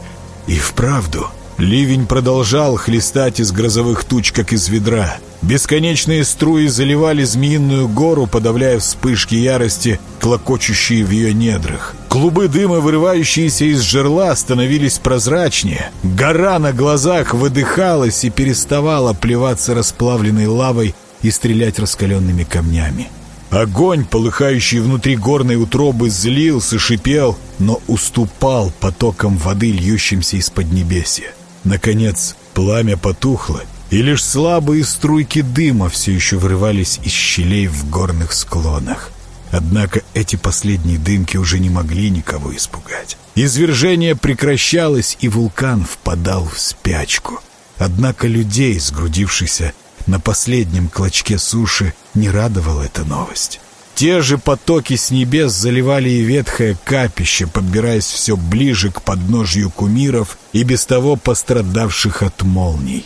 и вправду, ливень продолжал хлестать из грозовых туч, как из ведра. Бесконечные струи заливали змеиную гору, подавляя вспышки ярости, клокочущие в ее недрах. Клубы дыма, вырывающиеся из жерла, становились прозрачнее. Гора на глазах выдыхалась и переставала плеваться расплавленной лавой и стрелять раскаленными камнями. Огонь, полыхающий внутри горной утробы, злился, шипел, но уступал потокам воды, льющимся из-под небесья. Наконец, пламя потухло, и лишь слабые струйки дыма все еще вырывались из щелей в горных склонах. Однако эти последние дымки уже не могли никого испугать. Извержение прекращалось, и вулкан впадал в спячку. Однако людей, сгрудившихся на последнем клочке суши не радовала эта новость. Те же потоки с небес заливали и ветхое капище, подбираясь все ближе к подножью кумиров и без того пострадавших от молний.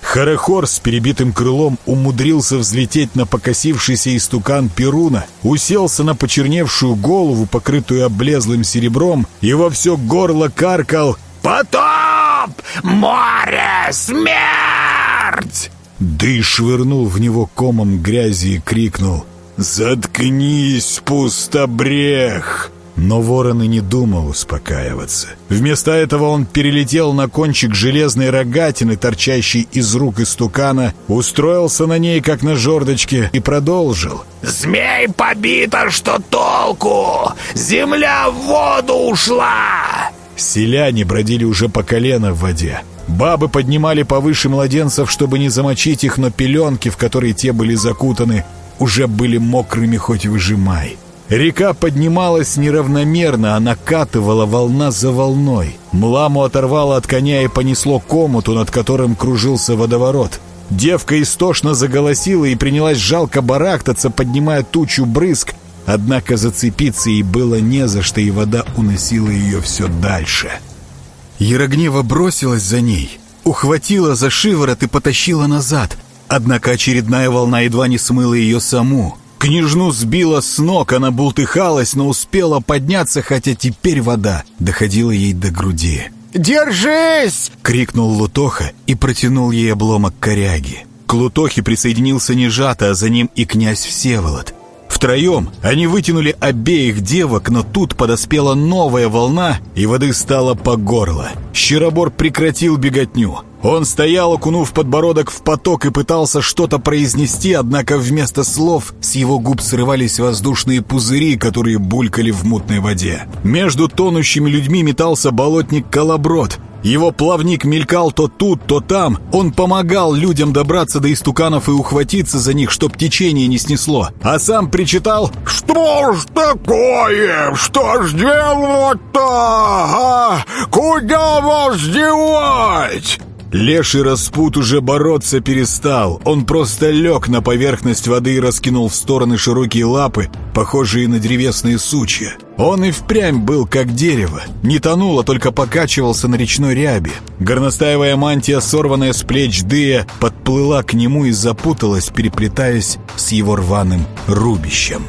Харахор с перебитым крылом умудрился взлететь на покосившийся истукан Перуна, уселся на почерневшую голову, покрытую облезлым серебром, и во все горло каркал «Потоп! Море! Смерть!» Дый швырнул в него комом грязи и крикнул «Заткнись, пустобрех!» Но ворон и не думал успокаиваться. Вместо этого он перелетел на кончик железной рогатины, торчащей из рук истукана, устроился на ней, как на жердочке, и продолжил. «Змей побита, что толку? Земля в воду ушла!» Селяне бродили уже по колено в воде. Бабы поднимали повыше младенцев, чтобы не замочить их, но пеленки, в которые те были закутаны, уже были мокрыми хоть выжимай. Река поднималась неравномерно, а накатывала волна за волной. Мламу оторвало от коня и понесло комуту, над которым кружился водоворот. Девка истошно заголосила и принялась жалко барахтаться, поднимая тучу брызг, однако зацепиться ей было не за что, и вода уносила ее все дальше. Ярогнева бросилась за ней, ухватила за шиворот и потащила назад, однако очередная волна едва не смыла ее саму. Княжну сбила с ног, она бултыхалась, но успела подняться, хотя теперь вода доходила ей до груди. «Держись!» — крикнул Лутоха и протянул ей обломок коряги. К Лутохе присоединился Нежата, а за ним и князь Всеволод. Втроем они вытянули обеих девок, но тут подоспела новая волна, и воды стало по горло. Щеробор прекратил беготню. Он стоял, окунув подбородок в поток и пытался что-то произнести, однако вместо слов с его губ срывались воздушные пузыри, которые булькали в мутной воде. Между тонущими людьми метался болотник Колоброд. Его плавник мелькал то тут, то там. Он помогал людям добраться до истуканов и ухватиться за них, чтоб течение не снесло. А сам причитал «Что ж такое? Что ж делать-то? А? Куда вас девать?» Леший распут уже бороться перестал. Он просто лег на поверхность воды и раскинул в стороны широкие лапы, похожие на древесные сучья. Он и впрямь был как дерево. Не тонул, а только покачивался на речной рябе. Горностаевая мантия, сорванная с плеч Дыя, подплыла к нему и запуталась, переплетаясь с его рваным рубищем.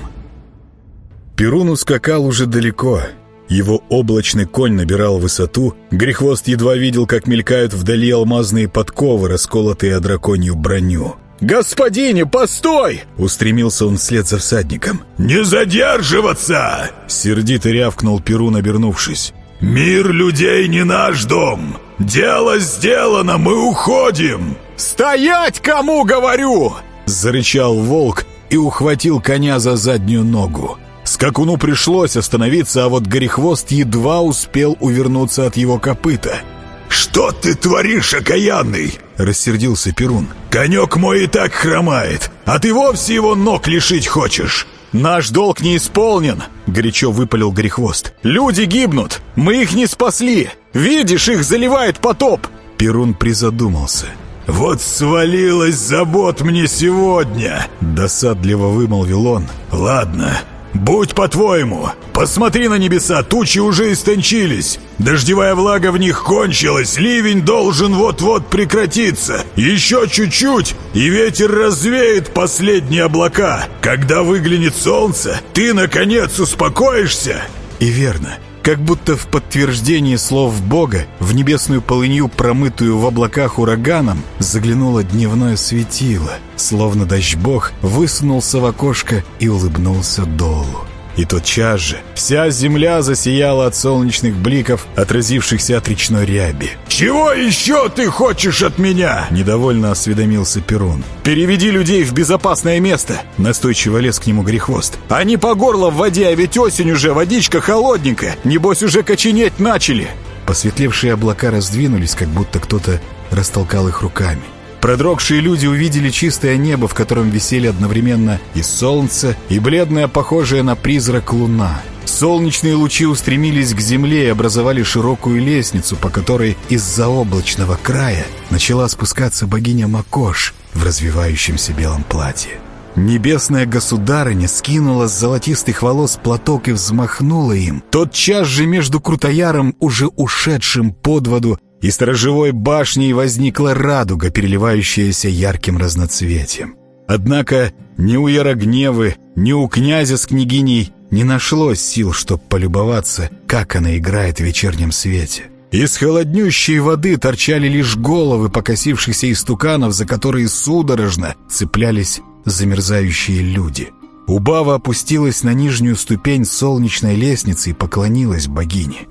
Перун ускакал уже далеко — его облачный конь набирал высоту, Грехвост едва видел, как мелькают вдали алмазные подковы, расколотые о драконью броню. «Господине, постой!» — устремился он вслед за всадником. «Не задерживаться!» — сердито рявкнул Перун, обернувшись. «Мир людей не наш дом! Дело сделано, мы уходим!» «Стоять, кому говорю!» — зарычал волк и ухватил коня за заднюю ногу. Скакуну пришлось остановиться, а вот Горехвост едва успел увернуться от его копыта. «Что ты творишь, окаянный?» — рассердился Перун. «Конек мой и так хромает, а ты вовсе его ног лишить хочешь!» «Наш долг не исполнен!» — горячо выпалил Горехвост. «Люди гибнут! Мы их не спасли! Видишь, их заливает потоп!» Перун призадумался. «Вот свалилось забот мне сегодня!» Досадливо вымолвил он. «Ладно, «Будь по-твоему! Посмотри на небеса, тучи уже истончились! Дождевая влага в них кончилась, ливень должен вот-вот прекратиться! Еще чуть-чуть, и ветер развеет последние облака! Когда выглянет солнце, ты, наконец, успокоишься!» И верно, как будто в подтверждении слов Бога в небесную полынью, промытую в облаках ураганом, заглянуло дневное светило, словно дождь-бог высунулся в окошко и улыбнулся долу. И тотчас же вся земля засияла от солнечных бликов, отразившихся от речной ряби. «Чего еще ты хочешь от меня?» — недовольно осведомился Перун. «Переведи людей в безопасное место!» — настойчиво лез к нему Грехвост. «Они по горло в воде, а ведь осень уже, водичка холодненькая. Небось, уже коченеть начали!» Посветлевшие облака раздвинулись, как будто кто-то растолкал их руками. Продрогшие люди увидели чистое небо, в котором висели одновременно и солнце, и бледная, похожая на призрак луна. Солнечные лучи устремились к земле и образовали широкую лестницу, по которой из-за облачного края начала спускаться богиня Макош в развивающемся белом платье. Небесная государыня скинула с золотистых волос платок и взмахнула им. Тотчас же между Крутояром, уже ушедшим под воду, и сторожевой башней возникла радуга, переливающаяся ярким разноцветием. Однако ни у Ярогневы, ни у князя с княгиней не нашлось сил, чтобы полюбоваться, как она играет в вечернем свете. Из холоднющей воды торчали лишь головы покосившихся истуканов, за которые судорожно цеплялись замерзающие люди. Убава опустилась на нижнюю ступень солнечной лестницы и поклонилась богине.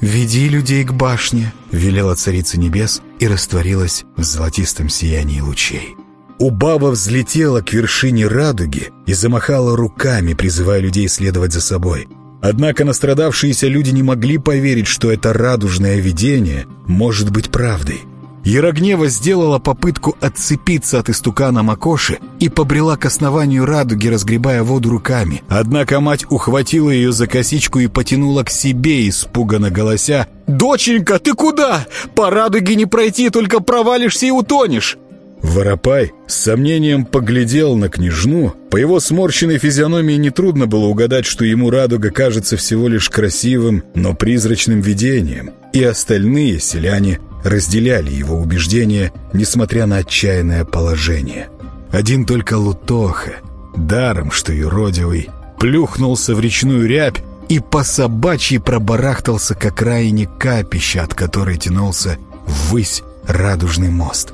«Веди людей к башне», — велела царица небес и растворилась в золотистом сиянии лучей. Убава взлетела к вершине радуги и замахала руками, призывая людей следовать за собой. Однако настрадавшиеся люди не могли поверить, что это радужное видение может быть правдой. Ярогнева сделала попытку отцепиться от истукана Макоши и побрела к основанию радуги, разгребая воду руками. Однако мать ухватила ее за косичку и потянула к себе, испуганно голося. «Доченька, ты куда? По радуге не пройти, только провалишься и утонешь!» Воропай с сомнением поглядел на княжну. По его сморщенной физиономии нетрудно было угадать, что ему радуга кажется всего лишь красивым, но призрачным видением. И остальные селяне разделяли его убеждения, несмотря на отчаянное положение. Один только Лутоха, даром что юродивый, плюхнулся в речную рябь и по собачьи пробарахтался к окраине капища, от которой тянулся ввысь радужный мост.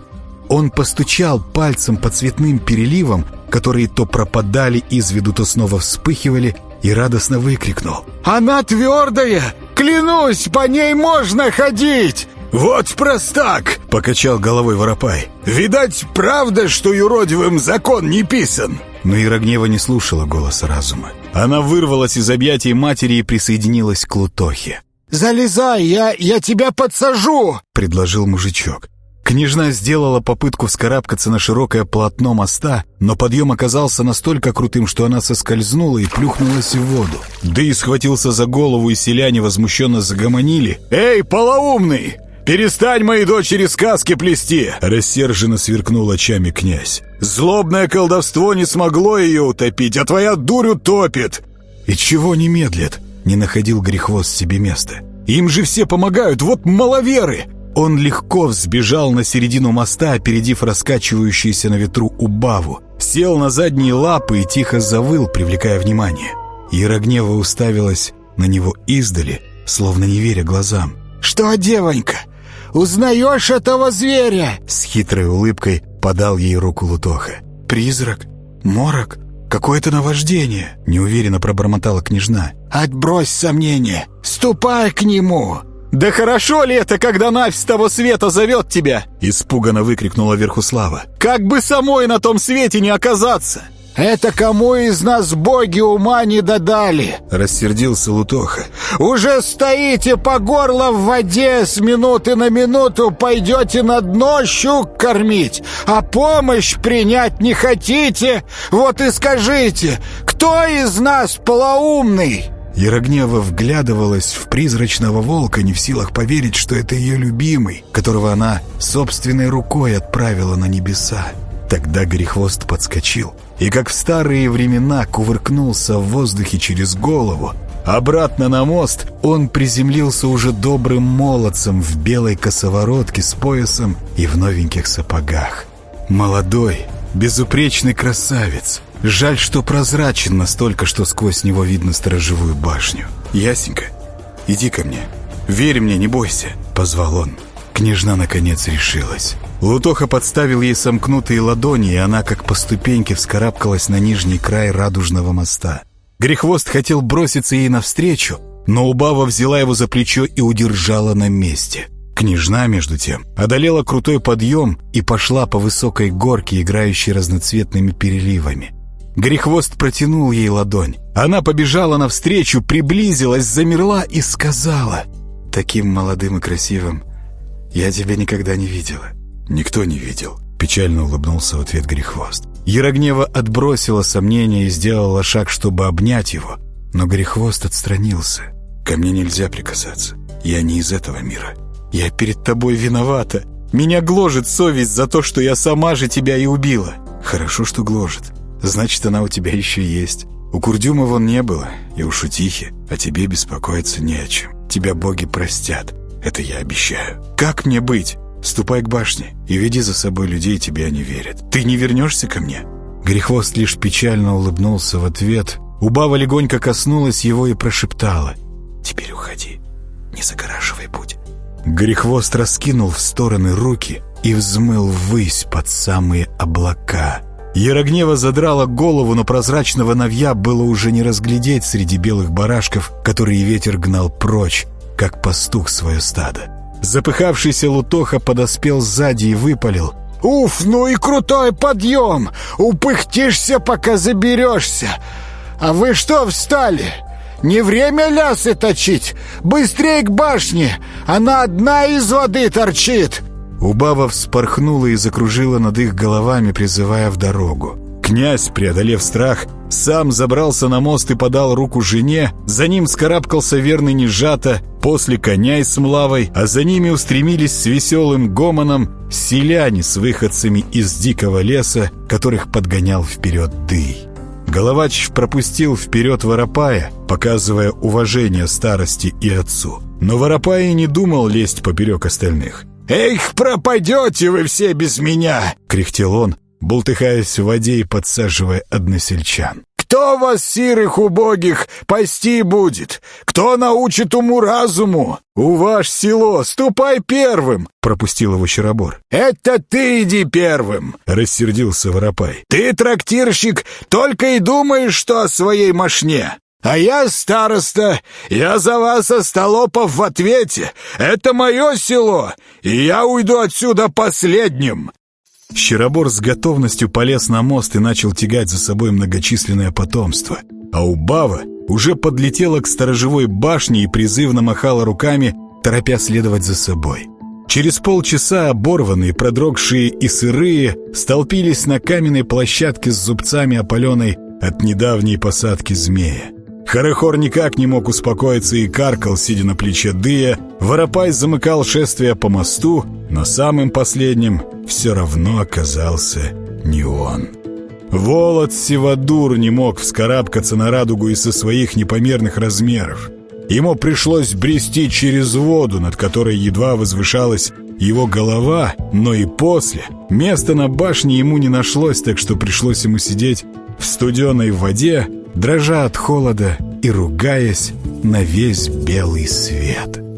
Он постучал пальцем по цветным переливам, которые то пропадали из виду, то снова вспыхивали, и радостно выкрикнул. «Она твердая! Клянусь, по ней можно ходить!» «Вот простак!» — покачал головой Воропай. «Видать, правда, что юродивым закон не писан!» Но Ирогнева не слушала голоса разума. Она вырвалась из объятий матери и присоединилась к Лутохе. «Залезай, я, я тебя подсажу!» — предложил мужичок. Княжна сделала попытку вскарабкаться на широкое полотно моста, но подъем оказался настолько крутым, что она соскользнула и плюхнулась в воду. Да и схватился за голову, и селяне возмущенно загомонили. «Эй, полоумный! «Перестань моей дочери сказки плести!» Рассерженно сверкнул очами князь. «Злобное колдовство не смогло ее утопить, а твоя дурь утопит!» «И чего не медлят?» Не находил грехвост себе места. «Им же все помогают, вот маловеры!» Он легко взбежал на середину моста, опередив раскачивающуюся на ветру убаву. Сел на задние лапы и тихо завыл, привлекая внимание. Ярогнева уставилась на него издали, словно не веря глазам. «Что, девонька, Узнаешь этого зверя?» С хитрой улыбкой подал ей руку Лутоха. «Призрак? Морок? Какое-то наваждение!» Неуверенно пробормотала княжна. «Отбрось сомнения! Ступай к нему!» «Да хорошо ли это, когда Навь с того света зовет тебя?» Испуганно выкрикнула Верхуслава. «Как бы самой на том свете не оказаться!» «Это кому из нас боги ума не додали?» — рассердился Лутоха. «Уже стоите по горло в воде, с минуты на минуту пойдете на дно щук кормить, а помощь принять не хотите? Вот и скажите, кто из нас полоумный?» Ярогнева вглядывалась в призрачного волка, не в силах поверить, что это ее любимый, которого она собственной рукой отправила на небеса. Тогда Грехвост подскочил и, как в старые времена, кувыркнулся в воздухе через голову. Обратно на мост он приземлился уже добрым молодцем в белой косоворотке с поясом и в новеньких сапогах. Молодой, безупречный красавец. Жаль, что прозрачен настолько, что сквозь него видно сторожевую башню. «Ясенька, иди ко мне. Верь мне, не бойся», — позвал он. Княжна, наконец, решилась. Лутоха подставил ей сомкнутые ладони, и она, как по ступеньке, вскарабкалась на нижний край радужного моста. Грехвост хотел броситься ей навстречу, но Убава взяла его за плечо и удержала на месте. Княжна, между тем, одолела крутой подъем и пошла по высокой горке, играющей разноцветными переливами. Грехвост протянул ей ладонь. Она побежала навстречу, приблизилась, замерла и сказала «Таким молодым и красивым я тебя никогда не видела». «Никто не видел», — печально улыбнулся в ответ Грехвост. Ярогнева отбросила сомнения и сделала шаг, чтобы обнять его. Но Грехвост отстранился. «Ко мне нельзя прикасаться. Я не из этого мира. Я перед тобой виновата. Меня гложет совесть за то, что я сама же тебя и убила». «Хорошо, что гложет. Значит, она у тебя еще есть. У Курдюма вон не было, и у Шутихи, а тебе беспокоиться не о чем. Тебя боги простят. Это я обещаю. Как мне быть? Ступай к башне и веди за собой людей, тебе они верят. Ты не вернешься ко мне?» Грехвост лишь печально улыбнулся в ответ. Убава легонько коснулась его и прошептала. «Теперь уходи, не загораживай путь». Грехвост раскинул в стороны руки и взмыл ввысь под самые облака. Ярогнева задрала голову, но прозрачного навья было уже не разглядеть среди белых барашков, которые ветер гнал прочь, как пастух свое стадо. Запыхавшийся Лутоха подоспел сзади и выпалил. «Уф, ну и крутой подъем! Упыхтишься, пока заберешься! А вы что встали? Не время лясы точить! Быстрей к башне! Она одна из воды торчит!» Убава вспорхнула и закружила над их головами, призывая в дорогу. Князь, преодолев страх, сам забрался на мост и подал руку жене, за ним скарабкался верный Нежата, после коня и с млавой, а за ними устремились с веселым гомоном селяне с выходцами из дикого леса, которых подгонял вперед Дый. Головач пропустил вперед Воропая, показывая уважение старости и отцу. Но Воропай не думал лезть поперек остальных. «Эх, пропадете вы все без меня!» — кряхтел он, бултыхаясь в воде и подсаживая односельчан. «Кто вас, сирых убогих, пасти будет? Кто научит уму-разуму? У ваш село, ступай первым!» — пропустил его Щеробор. «Это ты иди первым!» — рассердился Воропай. «Ты, трактирщик, только и думаешь, что о своей мошне. А я староста, я за вас, остолопов, в ответе. Это мое село, и я уйду отсюда последним». Щеробор с готовностью полез на мост и начал тягать за собой многочисленное потомство. А Убава уже подлетела к сторожевой башне и призывно махала руками, торопя следовать за собой. Через полчаса оборванные, продрогшие и сырые столпились на каменной площадке с зубцами опаленной от недавней посадки змея. Харахор никак не мог успокоиться и каркал, сидя на плече Дыя. Воропай замыкал шествие по мосту, но самым последним все равно оказался не он. Волод Сивадур не мог вскарабкаться на радугу из-за своих непомерных размеров. Ему пришлось брести через воду, над которой едва возвышалась его голова, но и после. Места на башне ему не нашлось, так что пришлось ему сидеть в студеной воде, дрожа от холода и ругаясь на весь белый свет.